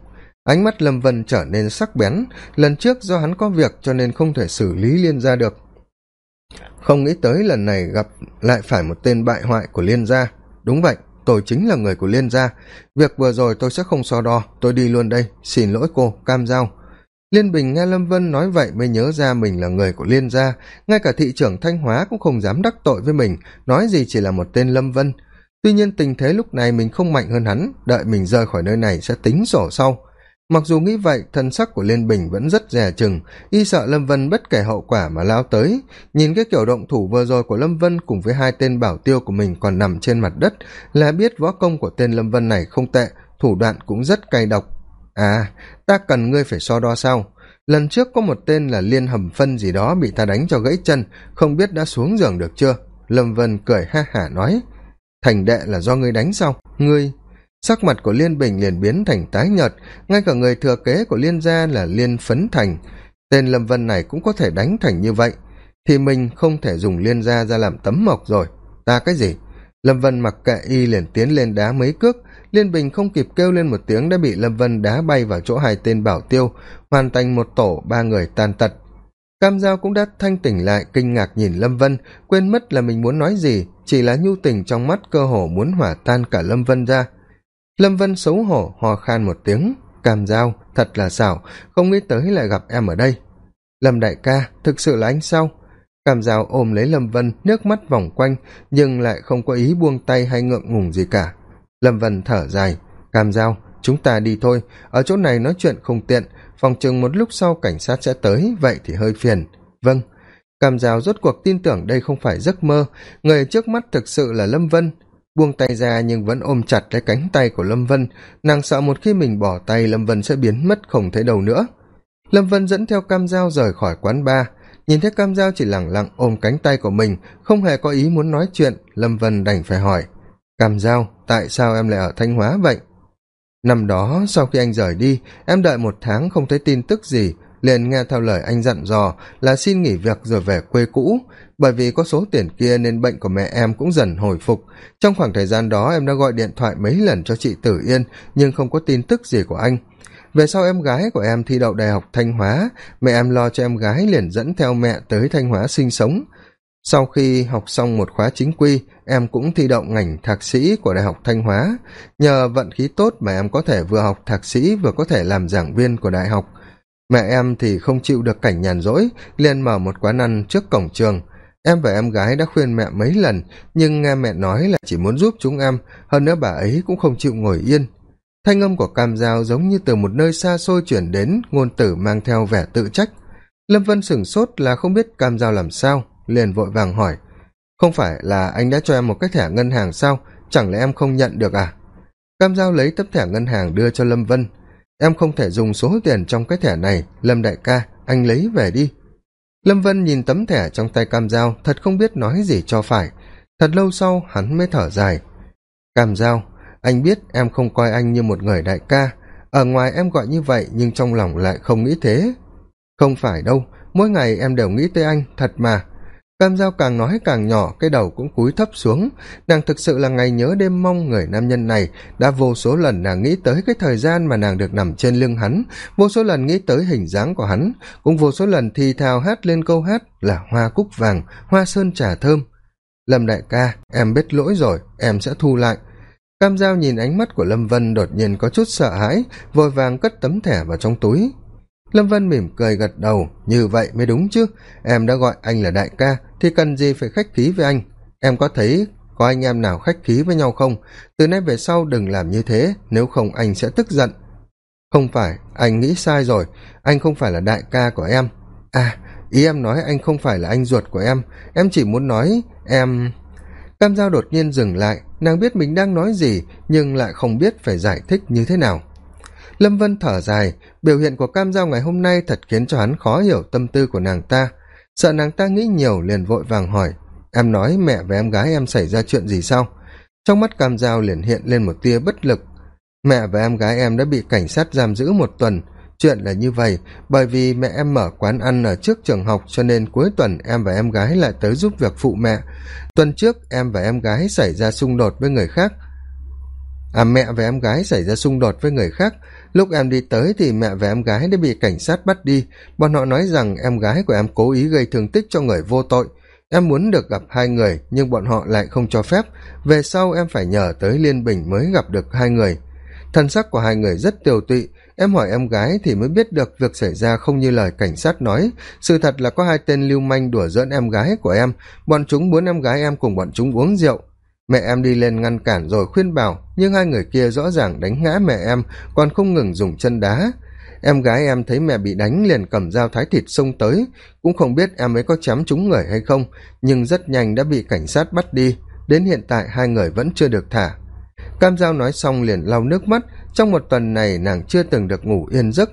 Ánh mắt lâm vân trở nên sắc bén. Lần trước do hắn có việc cho nên không thể xử lý liên gia được. Không nghĩ tới lần này gặp lại phải một tên bại hoại của liên gia. Đúng vậy, tôi chính là người của liên gia. Việc vừa rồi tôi sẽ không so đo, tôi đi luôn đây. Xin lỗi cô, cam giao liên bình nghe lâm vân nói vậy mới nhớ ra mình là người của liên gia. Ngay cả thị trưởng thanh hóa cũng không dám đắc tội với mình, nói gì chỉ là một tên lâm vân. Tuy nhiên tình thế lúc này mình không mạnh hơn hắn, đợi mình rời khỏi nơi này sẽ tính sổ sau. Mặc dù nghĩ vậy, thân sắc của liên bình vẫn rất dè chừng, y sợ lâm vân bất kể hậu quả mà lao tới. Nhìn cái kiểu động thủ vừa rồi của lâm vân cùng với hai tên bảo tiêu của mình còn nằm trên mặt đất là biết võ công của tên lâm vân này không tệ, thủ đoạn cũng rất cay độc à ta cần ngươi phải so đo sao lần trước có một tên là liên hầm phân gì đó bị ta đánh cho gãy chân, không biết đã xuống giường được chưa? Lâm vân cười ha hả nói. Thành đệ là do ngươi đánh sao ngươi. Sắc mặt của liên bình liền biến thành tái nhợt, ngay cả người thừa kế của liên gia là liên phấn thành. Tên lâm vân này cũng có thể đánh thành như vậy. Thì mình không thể dùng liên gia ra làm tấm mộc rồi. Ta cái gì? Lâm vân mặc kệ y liền tiến lên đá mấy cước liên bình không kịp kêu lên một tiếng đã bị lâm vân đá bay vào chỗ hai tên bảo tiêu, hoàn thành một tổ, ba người tàn tật. Cam giao cũng đã thanh tỉnh lại, kinh ngạc nhìn lâm vân, quên mất là mình muốn nói gì, chỉ là nhu tình trong mắt cơ hồ muốn hỏa tan cả lâm vân ra. Lâm vân xấu hổ hò khan một tiếng, cam giao, thật là xảo, không nghĩ tới lại gặp em ở đây. Lâm đại ca, thực sự là anh sao? Cam giao ôm lấy lâm vân, nước mắt vòng quanh, nhưng lại không có ý buông tay hay ngượng ngùng gì cả lâm vân thở dài. Cam giao, chúng ta đi thôi. Ở chỗ này nói chuyện không tiện. Phòng chừng một lúc sau cảnh sát sẽ tới, vậy thì hơi phiền. Vâng. Cam giao rốt cuộc tin tưởng đây không phải giấc mơ. Người trước mắt thực sự là lâm vân. Buông tay ra nhưng vẫn ôm chặt lấy cánh tay của lâm vân. Nàng sợ một khi mình bỏ tay, lâm vân sẽ biến mất không thấy đâu nữa. Lâm vân dẫn theo cam dao rời khỏi quán bar. Nhìn thấy cam dao chỉ lẳng lặng ôm cánh tay của mình, không hề có ý muốn nói chuyện, lâm vân đành phải hỏi cảm dao tại sao em lại ở thanh hóa vậy? Năm đó, sau khi anh rời đi, em đợi một tháng không thấy tin tức gì, liền nghe theo lời anh dặn dò là xin nghỉ việc rồi về quê cũ. Bởi vì có số tiền kia nên bệnh của mẹ em cũng dần hồi phục. Trong khoảng thời gian đó, em đã gọi điện thoại mấy lần cho chị tử yên, nhưng không có tin tức gì của anh. Về sau em gái của em thi đậu đại học thanh hóa, mẹ em lo cho em gái liền dẫn theo mẹ tới thanh hóa sinh sống sau khi học xong một khóa chính quy, em cũng thi đậu ngành thạc sĩ của đại học thanh hóa. Nhờ vận khí tốt mà em có thể vừa học thạc sĩ vừa có thể làm giảng viên của đại học. Mẹ em thì không chịu được cảnh nhàn rỗi, liền mở một quán ăn trước cổng trường. Em và em gái đã khuyên mẹ mấy lần, nhưng nghe mẹ nói là chỉ muốn giúp chúng em, hơn nữa bà ấy cũng không chịu ngồi yên. Thanh âm của cam giao giống như từ một nơi xa xôi chuyển đến, ngôn tử mang theo vẻ tự trách. Lâm vân sửng sốt là không biết cam giao làm sao liền vội vàng hỏi, không phải là anh đã cho em một cái thẻ ngân hàng sao? Chẳng lẽ em không nhận được à? Cam giao lấy tấm thẻ ngân hàng đưa cho lâm vân. Em không thể dùng số tiền trong cái thẻ này, lâm đại ca, anh lấy về đi. Lâm vân nhìn tấm thẻ trong tay cam giao, thật không biết nói gì cho phải. Thật lâu sau, hắn mới thở dài. Cam giao, anh biết em không coi anh như một người đại ca. Ở ngoài em gọi như vậy nhưng trong lòng lại không nghĩ thế. Không phải đâu, mỗi ngày em đều nghĩ tới anh, thật mà cam dao càng nói càng nhỏ, cái đầu cũng cúi thấp xuống. Nàng thực sự là ngày nhớ đêm mong người nam nhân này. Đã vô số lần nàng nghĩ tới cái thời gian mà nàng được nằm trên lưng hắn. Vô số lần nghĩ tới hình dáng của hắn. Cũng vô số lần thì thào hát lên câu hát là hoa cúc vàng, hoa sơn trà thơm. Lâm đại ca, em biết lỗi rồi, em sẽ thu lại. Cam dao nhìn ánh mắt của lâm vân đột nhiên có chút sợ hãi, vội vàng cất tấm thẻ vào trong túi lâm vân mỉm cười gật đầu, như vậy mới đúng chứ. Em đã gọi anh là đại ca, thì cần gì phải khách khí với anh? Em có thấy có anh em nào khách khí với nhau không? Từ nay về sau đừng làm như thế, nếu không anh sẽ tức giận. Không phải, anh nghĩ sai rồi. Anh không phải là đại ca của em. À ý em nói anh không phải là anh ruột của em. Em chỉ muốn nói em cam giao đột nhiên dừng lại, nàng biết mình đang nói gì, nhưng lại không biết phải giải thích như thế nào lâm vân thở dài, biểu hiện của cam giao ngày hôm nay thật khiến cho hắn khó hiểu tâm tư của nàng ta. Sợ nàng ta nghĩ nhiều liền vội vàng hỏi, em nói mẹ và em gái em xảy ra chuyện gì sao? Trong mắt cam giao liền hiện lên một tia bất lực. Mẹ và em gái em đã bị cảnh sát giam giữ một tuần. Chuyện là như vậy bởi vì mẹ em mở quán ăn ở trước trường học cho nên cuối tuần em và em gái lại tới giúp việc phụ mẹ. Tuần trước em và em gái xảy ra xung đột với người khác à mẹ và em gái xảy ra xung đột với người khác. Lúc em đi tới thì mẹ và em gái đã bị cảnh sát bắt đi. Bọn họ nói rằng em gái của em cố ý gây thương tích cho người vô tội. Em muốn được gặp hai người, nhưng bọn họ lại không cho phép. Về sau em phải nhờ tới liên bình mới gặp được hai người. Thân sắc của hai người rất tiều tụy. Em hỏi em gái thì mới biết được việc xảy ra không như lời cảnh sát nói. Sự thật là có hai tên lưu manh đùa giỡn em gái của em. Bọn chúng muốn em gái em cùng bọn chúng uống rượu mẹ em đi lên ngăn cản rồi khuyên bảo, nhưng hai người kia rõ ràng đánh ngã mẹ em, còn không ngừng dùng chân đá. Em gái em thấy mẹ bị đánh liền cầm dao thái thịt xông tới, cũng không biết em ấy có chém trúng người hay không, nhưng rất nhanh đã bị cảnh sát bắt đi. Đến hiện tại, hai người vẫn chưa được thả. Cam dao nói xong liền lau nước mắt, trong một tuần này nàng chưa từng được ngủ yên giấc.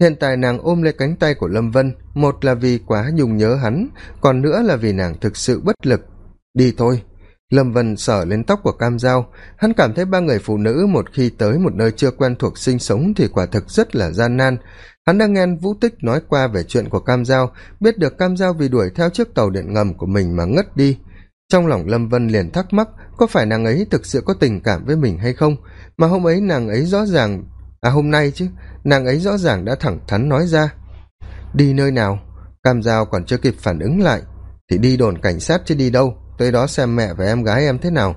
Hiện tại nàng ôm lấy cánh tay của lâm vân, một là vì quá nhung nhớ hắn, còn nữa là vì nàng thực sự bất lực. Đi thôi lâm vân sờ lên tóc của cam g hắn cảm thấy ba người phụ nữ một khi tới một nơi chưa quen thuộc sinh sống thì quả thực rất là gian nan. Hắn đang nghe vũ tích nói qua về chuyện của cam g biết được cam g vì đuổi theo chiếc tàu điện ngầm của mình mà ngất đi. Trong lòng lâm vân liền thắc mắc, có phải nàng ấy thực sự có tình cảm với mình hay không? Mà hôm ấy nàng ấy rõ ràng à hôm nay chứ, nàng ấy rõ ràng đã thẳng thắn nói ra. Đi nơi nào? Cam g còn chưa kịp phản ứng lại. Thì đi đồn cảnh sát chứ đi đâu? Tới đó xem mẹ và em gái em thế nào.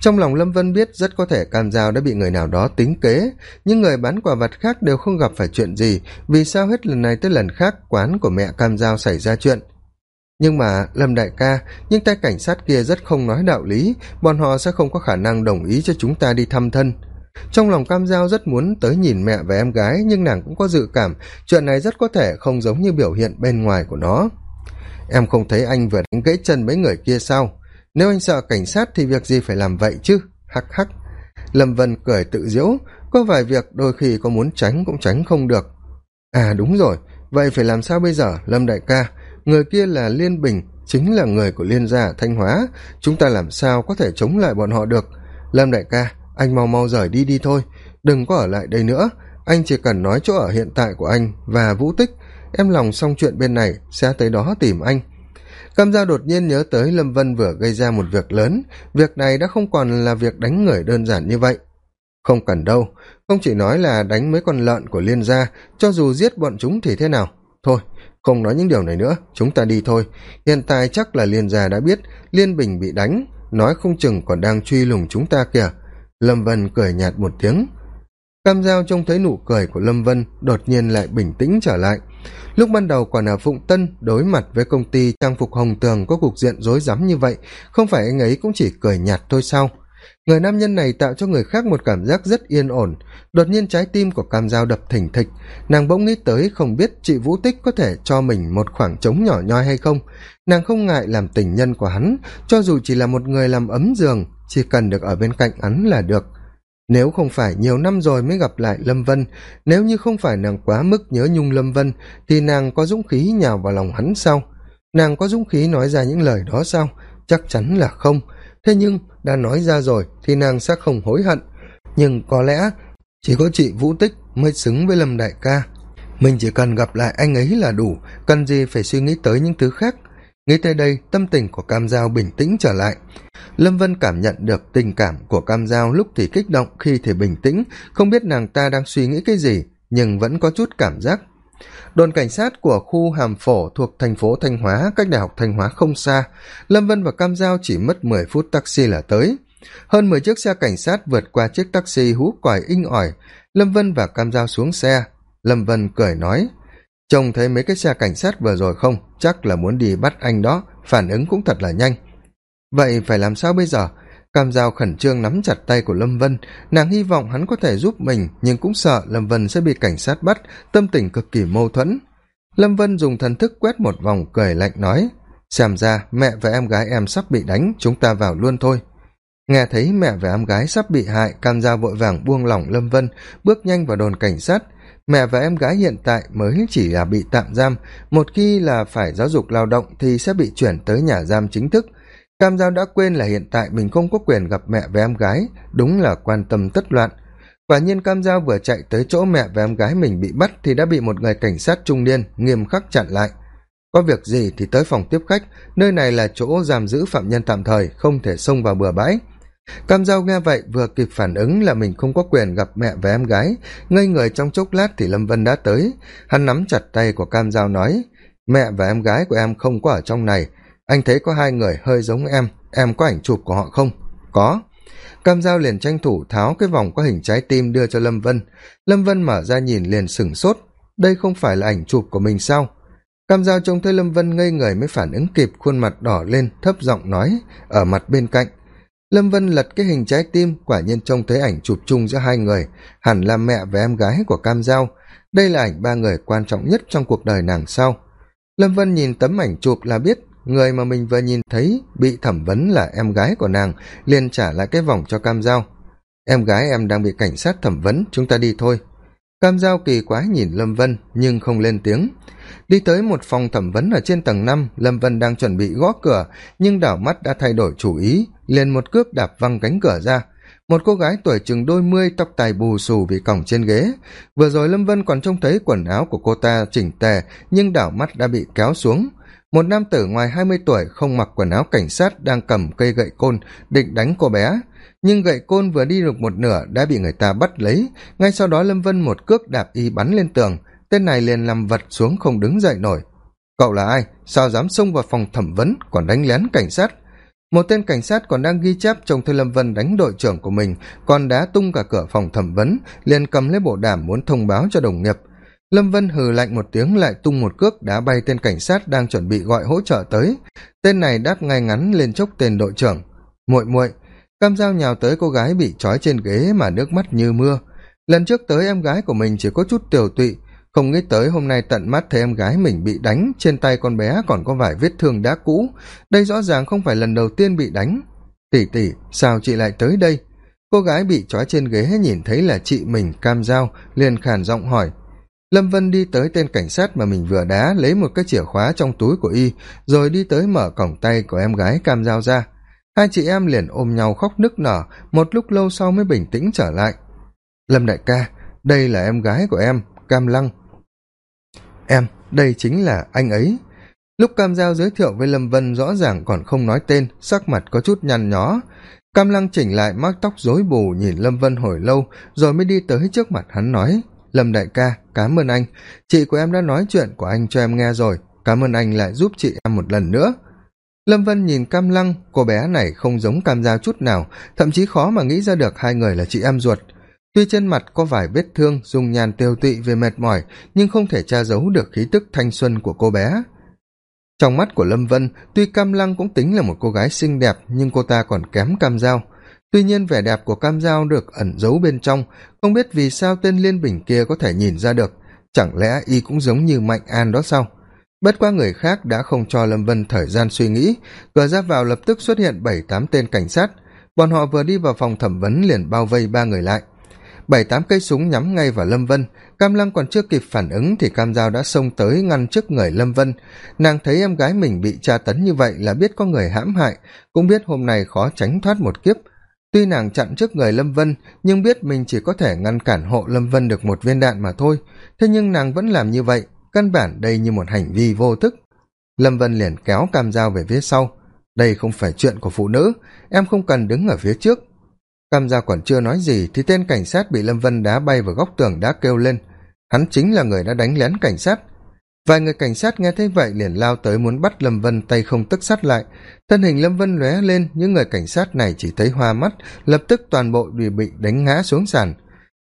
Trong lòng lâm vân biết rất có thể cam giao đã bị người nào đó tính kế. Nhưng người bán quả vặt khác đều không gặp phải chuyện gì, vì sao hết lần này tới lần khác quán của mẹ cam giao xảy ra chuyện. Nhưng mà, lâm đại ca, những tay cảnh sát kia rất không nói đạo lý. Bọn họ sẽ không có khả năng đồng ý cho chúng ta đi thăm thân. Trong lòng cam giao rất muốn tới nhìn mẹ và em gái, nhưng nàng cũng có dự cảm, chuyện này rất có thể không giống như biểu hiện bên ngoài của nó em không thấy anh vừa đánh gãy chân mấy người kia sao? Nếu anh sợ cảnh sát thì việc gì phải làm vậy chứ? Hắc hắc. Lâm vân cười tự diễu có vài việc đôi khi có muốn tránh cũng tránh không được. À đúng rồi. Vậy phải làm sao bây giờ, lâm đại ca? Người kia là liên bình, chính là người của liên gia thanh hóa. Chúng ta làm sao có thể chống lại bọn họ được? Lâm đại ca, anh mau mau rời đi đi thôi. Đừng có ở lại đây nữa. Anh chỉ cần nói chỗ ở hiện tại của anh và vũ tích em lòng xong chuyện bên này, sẽ tới đó tìm anh. Cam Giao đột nhiên nhớ tới lâm vân vừa gây ra một việc lớn. Việc này đã không còn là việc đánh người đơn giản như vậy. Không cần đâu, không chỉ nói là đánh mấy con lợn của liên gia, cho dù giết bọn chúng thì thế nào. Thôi, không nói những điều này nữa, chúng ta đi thôi. Hiện tại chắc là liên gia đã biết, liên bình bị đánh, nói không chừng còn đang truy lùng chúng ta kìa. Lâm vân cười nhạt một tiếng. Cam g trông thấy nụ cười của lâm vân đột nhiên lại bình tĩnh trở lại lúc ban đầu còn ở phụng tân, đối mặt với công ty trang phục hồng tường có cục diện rối rắm như vậy, không phải anh ấy cũng chỉ cười nhạt thôi sao? Người nam nhân này tạo cho người khác một cảm giác rất yên ổn. Đột nhiên trái tim của cam dao đập thỉnh thịch. Nàng bỗng nghĩ tới không biết chị vũ tích có thể cho mình một khoảng trống nhỏ nhoi hay không. Nàng không ngại làm tình nhân của hắn, cho dù chỉ là một người làm ấm giường, chỉ cần được ở bên cạnh hắn là được nếu không phải nhiều năm rồi mới gặp lại lâm vân, nếu như không phải nàng quá mức nhớ nhung lâm vân, thì nàng có dũng khí nhào vào lòng hắn sao nàng có dũng khí nói ra những lời đó sao chắc chắn là không. Thế nhưng, đã nói ra rồi thì nàng sẽ không hối hận. Nhưng có lẽ chỉ có chị vũ tích mới xứng với lâm đại ca. Mình chỉ cần gặp lại anh ấy là đủ, cần gì phải suy nghĩ tới những thứ khác. Nghĩ tới đây, tâm tình của cam g bình tĩnh trở lại lâm vân cảm nhận được tình cảm của cam g lúc thì kích động, khi thì bình tĩnh. Không biết nàng ta đang suy nghĩ cái gì, nhưng vẫn có chút cảm giác. Đồn cảnh sát của khu hàm phổ thuộc thành phố thanh hóa, cách đại học thanh hóa không xa. Lâm vân và cam giao chỉ mất mười phút taxi là tới. Hơn mười chiếc xe cảnh sát vượt qua chiếc taxi hú còi inh ỏi. Lâm vân và cam giao xuống xe. Lâm vân cười nói, trông thấy mấy cái xe cảnh sát vừa rồi không? Chắc là muốn đi bắt anh đó. Phản ứng cũng thật là nhanh vậy phải làm sao bây giờ? Cam g khẩn trương nắm chặt tay của lâm vân. Nàng hy vọng hắn có thể giúp mình, nhưng cũng sợ lâm vân sẽ bị cảnh sát bắt, tâm tình cực kỳ mâu thuẫn. Lâm vân dùng thần thức quét một vòng, cười lạnh nói, xem ra mẹ và em gái em sắp bị đánh, chúng ta vào luôn thôi. Nghe thấy mẹ và em gái sắp bị hại, cam g vội vàng buông lỏng lâm vân, bước nhanh vào đồn cảnh sát. Mẹ và em gái hiện tại mới chỉ là bị tạm giam, một khi là phải giáo dục lao động thì sẽ bị chuyển tới nhà giam chính thức cam giao đã quên là hiện tại mình không có quyền gặp mẹ và em gái, đúng là quan tâm tất loạn. Quả nhiên cam giao vừa chạy tới chỗ mẹ và em gái mình bị bắt thì đã bị một người cảnh sát trung niên nghiêm khắc chặn lại. Có việc gì thì tới phòng tiếp khách, nơi này là chỗ giam giữ phạm nhân tạm thời, không thể xông vào bừa bãi. Cam giao nghe vậy vừa kịp phản ứng là mình không có quyền gặp mẹ và em gái, ngây người trong chốc lát thì lâm vân đã tới. Hắn nắm chặt tay của cam giao nói, mẹ và em gái của em không có ở trong này anh thấy có hai người hơi giống em. Em có ảnh chụp của họ không? Có. Cam dao liền tranh thủ tháo cái vòng có hình trái tim đưa cho lâm vân. Lâm vân mở ra nhìn liền sửng sốt. Đây không phải là ảnh chụp của mình sao? Cam dao trông thấy lâm vân ngây người mới phản ứng kịp, khuôn mặt đỏ lên, thấp giọng nói, ở mặt bên cạnh. Lâm vân lật cái hình trái tim, quả nhiên trông thấy ảnh chụp chung giữa hai người, hẳn là mẹ và em gái của cam dao đây là ảnh ba người quan trọng nhất trong cuộc đời nàng sau lâm vân nhìn tấm ảnh chụp là biết người mà mình vừa nhìn thấy bị thẩm vấn là em gái của nàng, liền trả lại cái vòng cho cam giao. Em gái em đang bị cảnh sát thẩm vấn, chúng ta đi thôi. Cam giao kỳ quái nhìn lâm vân, nhưng không lên tiếng. Đi tới một phòng thẩm vấn ở trên tầng năm, lâm vân đang chuẩn bị gõ cửa, nhưng đảo mắt đã thay đổi chủ ý, liền một cước đạp văng cánh cửa ra. Một cô gái tuổi chừng đôi mươi, tóc tài bù xù bị còng trên ghế. Vừa rồi lâm vân còn trông thấy quần áo của cô ta chỉnh tề, nhưng đảo mắt đã bị kéo xuống một nam tử ngoài hai mươi tuổi không mặc quần áo cảnh sát đang cầm cây gậy côn định đánh cô bé. Nhưng gậy côn vừa đi được một nửa đã bị người ta bắt lấy. Ngay sau đó lâm vân một cước đạp y bắn lên tường. Tên này liền nằm vật xuống không đứng dậy nổi. Cậu là ai? Sao dám xông vào phòng thẩm vấn, còn đánh lén cảnh sát? Một tên cảnh sát còn đang ghi chép trông thấy lâm vân đánh đội trưởng của mình, còn đá tung cả cửa phòng thẩm vấn, liền cầm lấy bộ đàm muốn thông báo cho đồng nghiệp lâm vân hừ lạnh một tiếng lại tung một cước đá bay tên cảnh sát đang chuẩn bị gọi hỗ trợ tới. Tên này đáp ngay ngắn lên chốc tên đội trưởng. Muội muội, cam dao nhào tới cô gái bị trói trên ghế mà nước mắt như mưa. Lần trước tới em gái của mình chỉ có chút tiều tụy, không nghĩ tới hôm nay tận mắt thấy em gái mình bị đánh, trên tay con bé còn có vài vết thương đá cũ. Đây rõ ràng không phải lần đầu tiên bị đánh. Tỉ tỉ sao chị lại tới đây? Cô gái bị trói trên ghế nhìn thấy là chị mình, cam dao liền khàn giọng hỏi lâm vân đi tới tên cảnh sát mà mình vừa đá, lấy một cái chìa khóa trong túi của y, rồi đi tới mở cổng tay của em gái cam dao ra hai chị em liền ôm nhau khóc nức nở, một lúc lâu sau mới bình tĩnh trở lại. Lâm đại ca, đây là em gái của em, cam lăng. Em, đây chính là anh ấy. Lúc cam giao giới thiệu với lâm vân rõ ràng còn không nói tên, sắc mặt có chút nhăn nhó. Cam lăng chỉnh lại mắc tóc rối bù nhìn lâm vân hồi lâu, rồi mới đi tới trước mặt hắn nói lâm đại ca cám ơn anh. Chị của em đã nói chuyện của anh cho em nghe rồi. Cám ơn anh lại giúp chị em một lần nữa. Lâm vân nhìn cam lăng, cô bé này không giống cam giao chút nào, thậm chí khó mà nghĩ ra được hai người là chị em ruột. Tuy trên mặt có vài vết thương dùng nhàn tiêu tụy về mệt mỏi, nhưng không thể tra giấu được khí tức thanh xuân của cô bé. Trong mắt của lâm vân, tuy cam lăng cũng tính là một cô gái xinh đẹp, nhưng cô ta còn kém cam g tuy nhiên, vẻ đẹp của cam g được ẩn giấu bên trong, không biết vì sao tên liên bình kia có thể nhìn ra được. Chẳng lẽ y cũng giống như mạnh an đó sao? Bất qua người khác đã không cho lâm vân thời gian suy nghĩ. Cửa ra vào lập tức xuất hiện bảy tám tên cảnh sát. Bọn họ vừa đi vào phòng thẩm vấn liền bao vây ba người lại. Bảy tám cây súng nhắm ngay vào lâm vân. Cam lăng còn chưa kịp phản ứng thì cam dao đã xông tới ngăn trước người lâm vân. Nàng thấy em gái mình bị tra tấn như vậy là biết có người hãm hại, cũng biết hôm nay khó tránh thoát một kiếp tuy nàng chặn trước người lâm vân, nhưng biết mình chỉ có thể ngăn cản hộ lâm vân được một viên đạn mà thôi. Thế nhưng nàng vẫn làm như vậy, căn bản đây như một hành vi vô thức. Lâm vân liền kéo cam dao về phía sau. Đây không phải chuyện của phụ nữ, em không cần đứng ở phía trước. Cam dao còn chưa nói gì thì tên cảnh sát bị lâm vân đá bay vào góc tường đã kêu lên. Hắn chính là người đã đánh lén cảnh sát vài người cảnh sát nghe thấy vậy liền lao tới muốn bắt lâm vân, tay không tức sắt lại. Thân hình lâm vân lóe lên, những người cảnh sát này chỉ thấy hoa mắt, lập tức toàn bộ đều bị đánh ngã xuống sàn.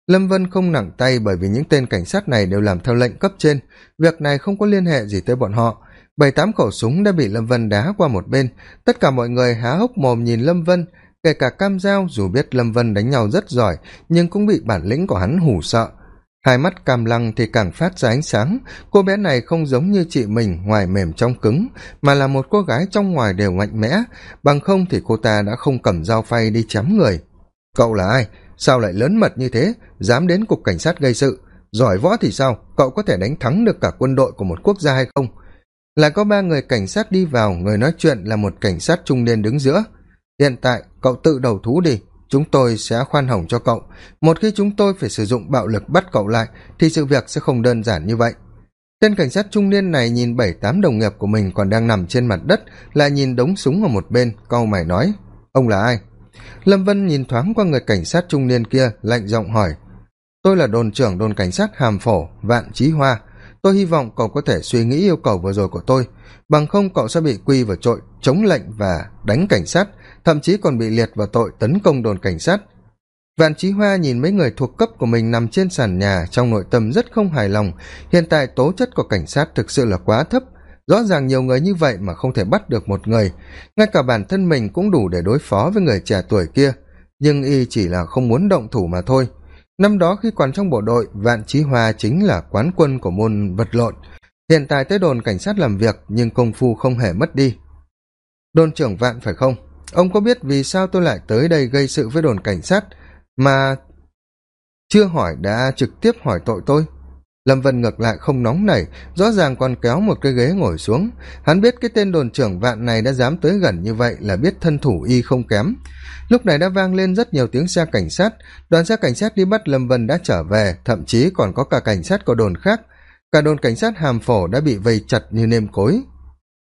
Lâm vân không nặng tay bởi vì những tên cảnh sát này đều làm theo lệnh cấp trên. Việc này không có liên hệ gì tới bọn họ. Bảy tám khẩu súng đã bị lâm vân đá qua một bên. Tất cả mọi người há hốc mồm nhìn lâm vân, kể cả cam giao dù biết lâm vân đánh nhau rất giỏi, nhưng cũng bị bản lĩnh của hắn hủ sợ hai mắt cam lăng thì càng phát ra ánh sáng. Cô bé này không giống như chị mình ngoài mềm trong cứng, mà là một cô gái trong ngoài đều mạnh mẽ. Bằng không thì cô ta đã không cầm dao phay đi chém người. Cậu là ai? Sao lại lớn mật như thế? Dám đến cục cảnh sát gây sự? Giỏi võ thì sao? Cậu có thể đánh thắng được cả quân đội của một quốc gia hay không? Lại có ba người cảnh sát đi vào, người nói chuyện là một cảnh sát trung niên đứng giữa. Hiện tại, cậu tự đầu thú đi chúng tôi sẽ khoan hồng cho cậu. Một khi chúng tôi phải sử dụng bạo lực bắt cậu lại, thì sự việc sẽ không đơn giản như vậy. Tên cảnh sát trung niên này nhìn bảy tám đồng nghiệp của mình còn đang nằm trên mặt đất, lại nhìn đống súng ở một bên, cau mày nói, ông là ai? Lâm vân nhìn thoáng qua người cảnh sát trung niên kia, lạnh giọng hỏi, tôi là đồn trưởng đồn cảnh sát hàm phổ, vạn trí hoa. Tôi hy vọng cậu có thể suy nghĩ yêu cầu vừa rồi của tôi. Bằng không cậu sẽ bị quy vào tội chống lệnh và đánh cảnh sát thậm chí còn bị liệt vào tội tấn công đồn cảnh sát. Vạn trí hoa nhìn mấy người thuộc cấp của mình nằm trên sàn nhà trong nội tâm rất không hài lòng. Hiện tại tố chất của cảnh sát thực sự là quá thấp. Rõ ràng nhiều người như vậy mà không thể bắt được một người. Ngay cả bản thân mình cũng đủ để đối phó với người trẻ tuổi kia. Nhưng y chỉ là không muốn động thủ mà thôi. Năm đó khi còn trong bộ đội, vạn trí hoa chính là quán quân của môn vật lộn. Hiện tại tới đồn cảnh sát làm việc, nhưng công phu không hề mất đi. Đồn trưởng vạn phải không? Ông có biết vì sao tôi lại tới đây gây sự với đồn cảnh sát mà chưa hỏi đã trực tiếp hỏi tội tôi? Lâm vân ngược lại không nóng nảy, rõ ràng còn kéo một cái ghế ngồi xuống. Hắn biết cái tên đồn trưởng vạn này đã dám tới gần như vậy là biết thân thủ y không kém. Lúc này đã vang lên rất nhiều tiếng xe cảnh sát. Đoàn xe cảnh sát đi bắt lâm vân đã trở về, thậm chí còn có cả cảnh sát của đồn khác. Cả đồn cảnh sát hàm phổ đã bị vây chặt như nêm cối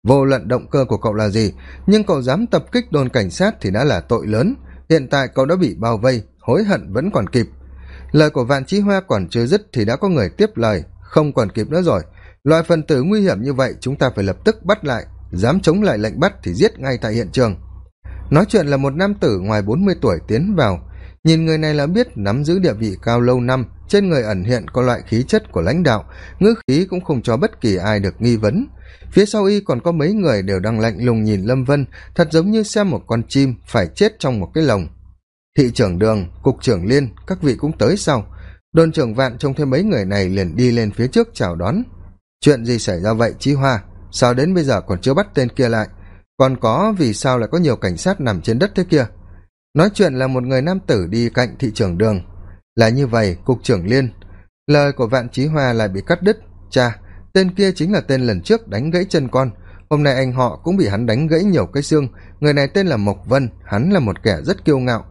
vô luận động cơ của cậu là gì, nhưng cậu dám tập kích đồn cảnh sát thì đã là tội lớn. Hiện tại cậu đã bị bao vây, hối hận vẫn còn kịp. Lời của vạn trí hoa còn chưa dứt thì đã có người tiếp lời, không còn kịp nữa rồi. Loại phần tử nguy hiểm như vậy chúng ta phải lập tức bắt lại, dám chống lại lệnh bắt thì giết ngay tại hiện trường. Nói chuyện là một nam tử ngoài bốn mươi tuổi tiến vào. Nhìn người này là biết nắm giữ địa vị cao lâu năm, trên người ẩn hiện có loại khí chất của lãnh đạo, ngữ khí cũng không cho bất kỳ ai được nghi vấn phía sau y còn có mấy người đều đang lạnh lùng nhìn lâm vân, thật giống như xem một con chim phải chết trong một cái lồng. Thị trưởng đường, cục trưởng liên, các vị cũng tới sau. Đồn trưởng vạn trông thấy mấy người này liền đi lên phía trước chào đón. Chuyện gì xảy ra vậy, chí hoa? Sao đến bây giờ còn chưa bắt tên kia lại? Còn có vì sao lại có nhiều cảnh sát nằm trên đất thế kia? Nói chuyện là một người nam tử đi cạnh thị trưởng đường. Là như vậy, cục trưởng liên. Lời của vạn trí hoa lại bị cắt đứt. Cha tên kia chính là tên lần trước đánh gãy chân con. Hôm nay anh họ cũng bị hắn đánh gãy nhiều cái xương. Người này tên là mộc vân, hắn là một kẻ rất kiêu ngạo.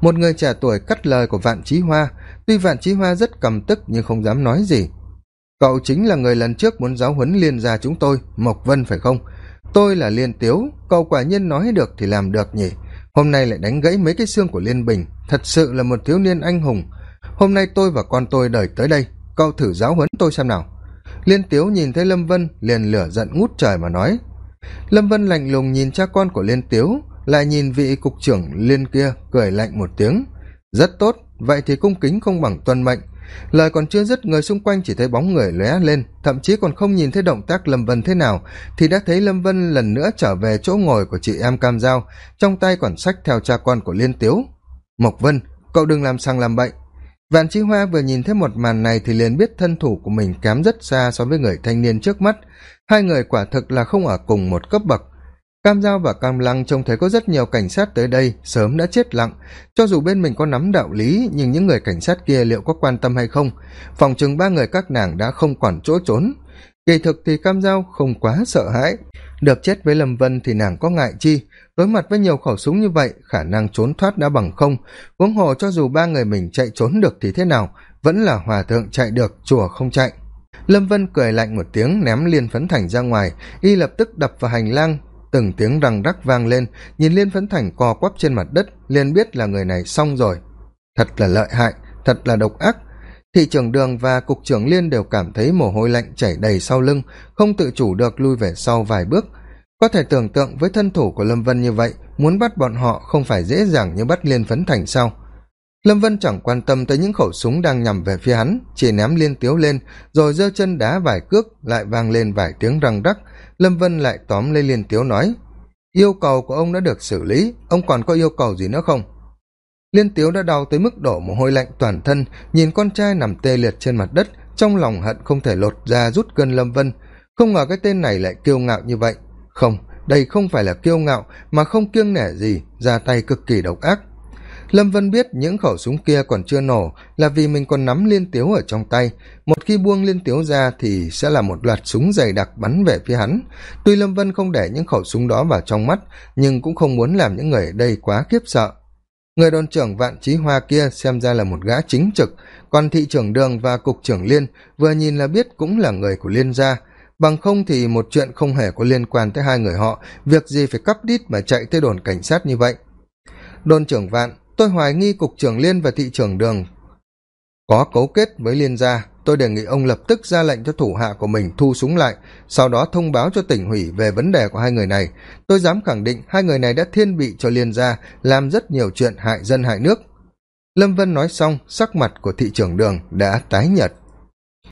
Một người trẻ tuổi cắt lời của vạn trí hoa. Tuy vạn trí hoa rất cầm tức nhưng không dám nói gì. Cậu chính là người lần trước muốn giáo huấn liên gia chúng tôi, mộc vân phải không? Tôi là liên tiếu, cậu quả nhiên nói được thì làm được nhỉ? Hôm nay lại đánh gãy mấy cái xương của liên bình, thật sự là một thiếu niên anh hùng. Hôm nay tôi và con tôi đợi tới đây, cậu thử giáo huấn tôi xem nào liên tiếu nhìn thấy lâm vân, liền lửa giận ngút trời mà nói. Lâm vân lạnh lùng nhìn cha con của liên tiếu, lại nhìn vị cục trưởng liên kia, cười lạnh một tiếng. Rất tốt, vậy thì cung kính không bằng tuân mệnh. Lời còn chưa dứt, người xung quanh chỉ thấy bóng người lóe lên, thậm chí còn không nhìn thấy động tác lâm vân thế nào, thì đã thấy lâm vân lần nữa trở về chỗ ngồi của chị em cam g trong tay còn sách theo cha con của liên tiếu. Mộc vân, cậu đừng làm sang làm bệnh vạn chi hoa vừa nhìn thấy một màn này thì liền biết thân thủ của mình kém rất xa so với người thanh niên trước mắt. Hai người quả thực là không ở cùng một cấp bậc. Cam giao và cam lăng trông thấy có rất nhiều cảnh sát tới đây, sớm đã chết lặng. Cho dù bên mình có nắm đạo lý, nhưng những người cảnh sát kia liệu có quan tâm hay không? Phòng chừng ba người các nàng đã không còn chỗ trốn. Kỳ thực thì cam giao không quá sợ hãi. Được chết với lâm vân thì nàng có ngại chi? Đối mặt với nhiều khẩu súng như vậy, khả năng trốn thoát đã bằng không. Huống hồ cho dù ba người mình chạy trốn được thì thế nào, vẫn là hòa thượng chạy được, chùa không chạy. Lâm vân cười lạnh một tiếng, ném liên phấn thành ra ngoài. Y lập tức đập vào hành lang, từng tiếng răng rắc vang lên. Nhìn liên phấn thành co quắp trên mặt đất, liền biết là người này xong rồi. Thật là lợi hại, thật là độc ác. Thị trưởng đường và cục trưởng liên đều cảm thấy mồ hôi lạnh chảy đầy sau lưng, không tự chủ được lui về sau vài bước có thể tưởng tượng với thân thủ của lâm vân như vậy, muốn bắt bọn họ không phải dễ dàng như bắt liên phấn thành sau lâm vân chẳng quan tâm tới những khẩu súng đang nhằm về phía hắn, chỉ ném liên tiếu lên, rồi giơ chân đá vài cước, lại vang lên vài tiếng răng rắc. Lâm vân lại tóm lấy liên tiếu nói, yêu cầu của ông đã được xử lý, ông còn có yêu cầu gì nữa không? Liên tiếu đã đau tới mức đổ mồ hôi lạnh toàn thân, nhìn con trai nằm tê liệt trên mặt đất, trong lòng hận không thể lột ra rút cân lâm vân. Không ngờ cái tên này lại kiêu ngạo như vậy không, đây không phải là kiêu ngạo mà không kiêng nể gì, ra tay cực kỳ độc ác. Lâm vân biết những khẩu súng kia còn chưa nổ là vì mình còn nắm liên tiếu ở trong tay. Một khi buông liên tiếu ra thì sẽ là một loạt súng dày đặc bắn về phía hắn. Tuy lâm vân không để những khẩu súng đó vào trong mắt, nhưng cũng không muốn làm những người ở đây quá kiếp sợ. Người đồn trưởng vạn trí hoa kia xem ra là một gã chính trực, còn thị trưởng đường và cục trưởng liên vừa nhìn là biết cũng là người của liên gia bằng không thì một chuyện không hề có liên quan tới hai người họ. Việc gì phải cắp đít mà chạy tới đồn cảnh sát như vậy? Đồn trưởng vạn, tôi hoài nghi cục trưởng liên và thị trưởng đường có cấu kết với liên gia. Tôi đề nghị ông lập tức ra lệnh cho thủ hạ của mình thu súng lại, sau đó thông báo cho tỉnh hủy về vấn đề của hai người này. Tôi dám khẳng định hai người này đã thiên vị cho liên gia, làm rất nhiều chuyện hại dân hại nước. Lâm vân nói xong, sắc mặt của thị trưởng đường đã tái nhật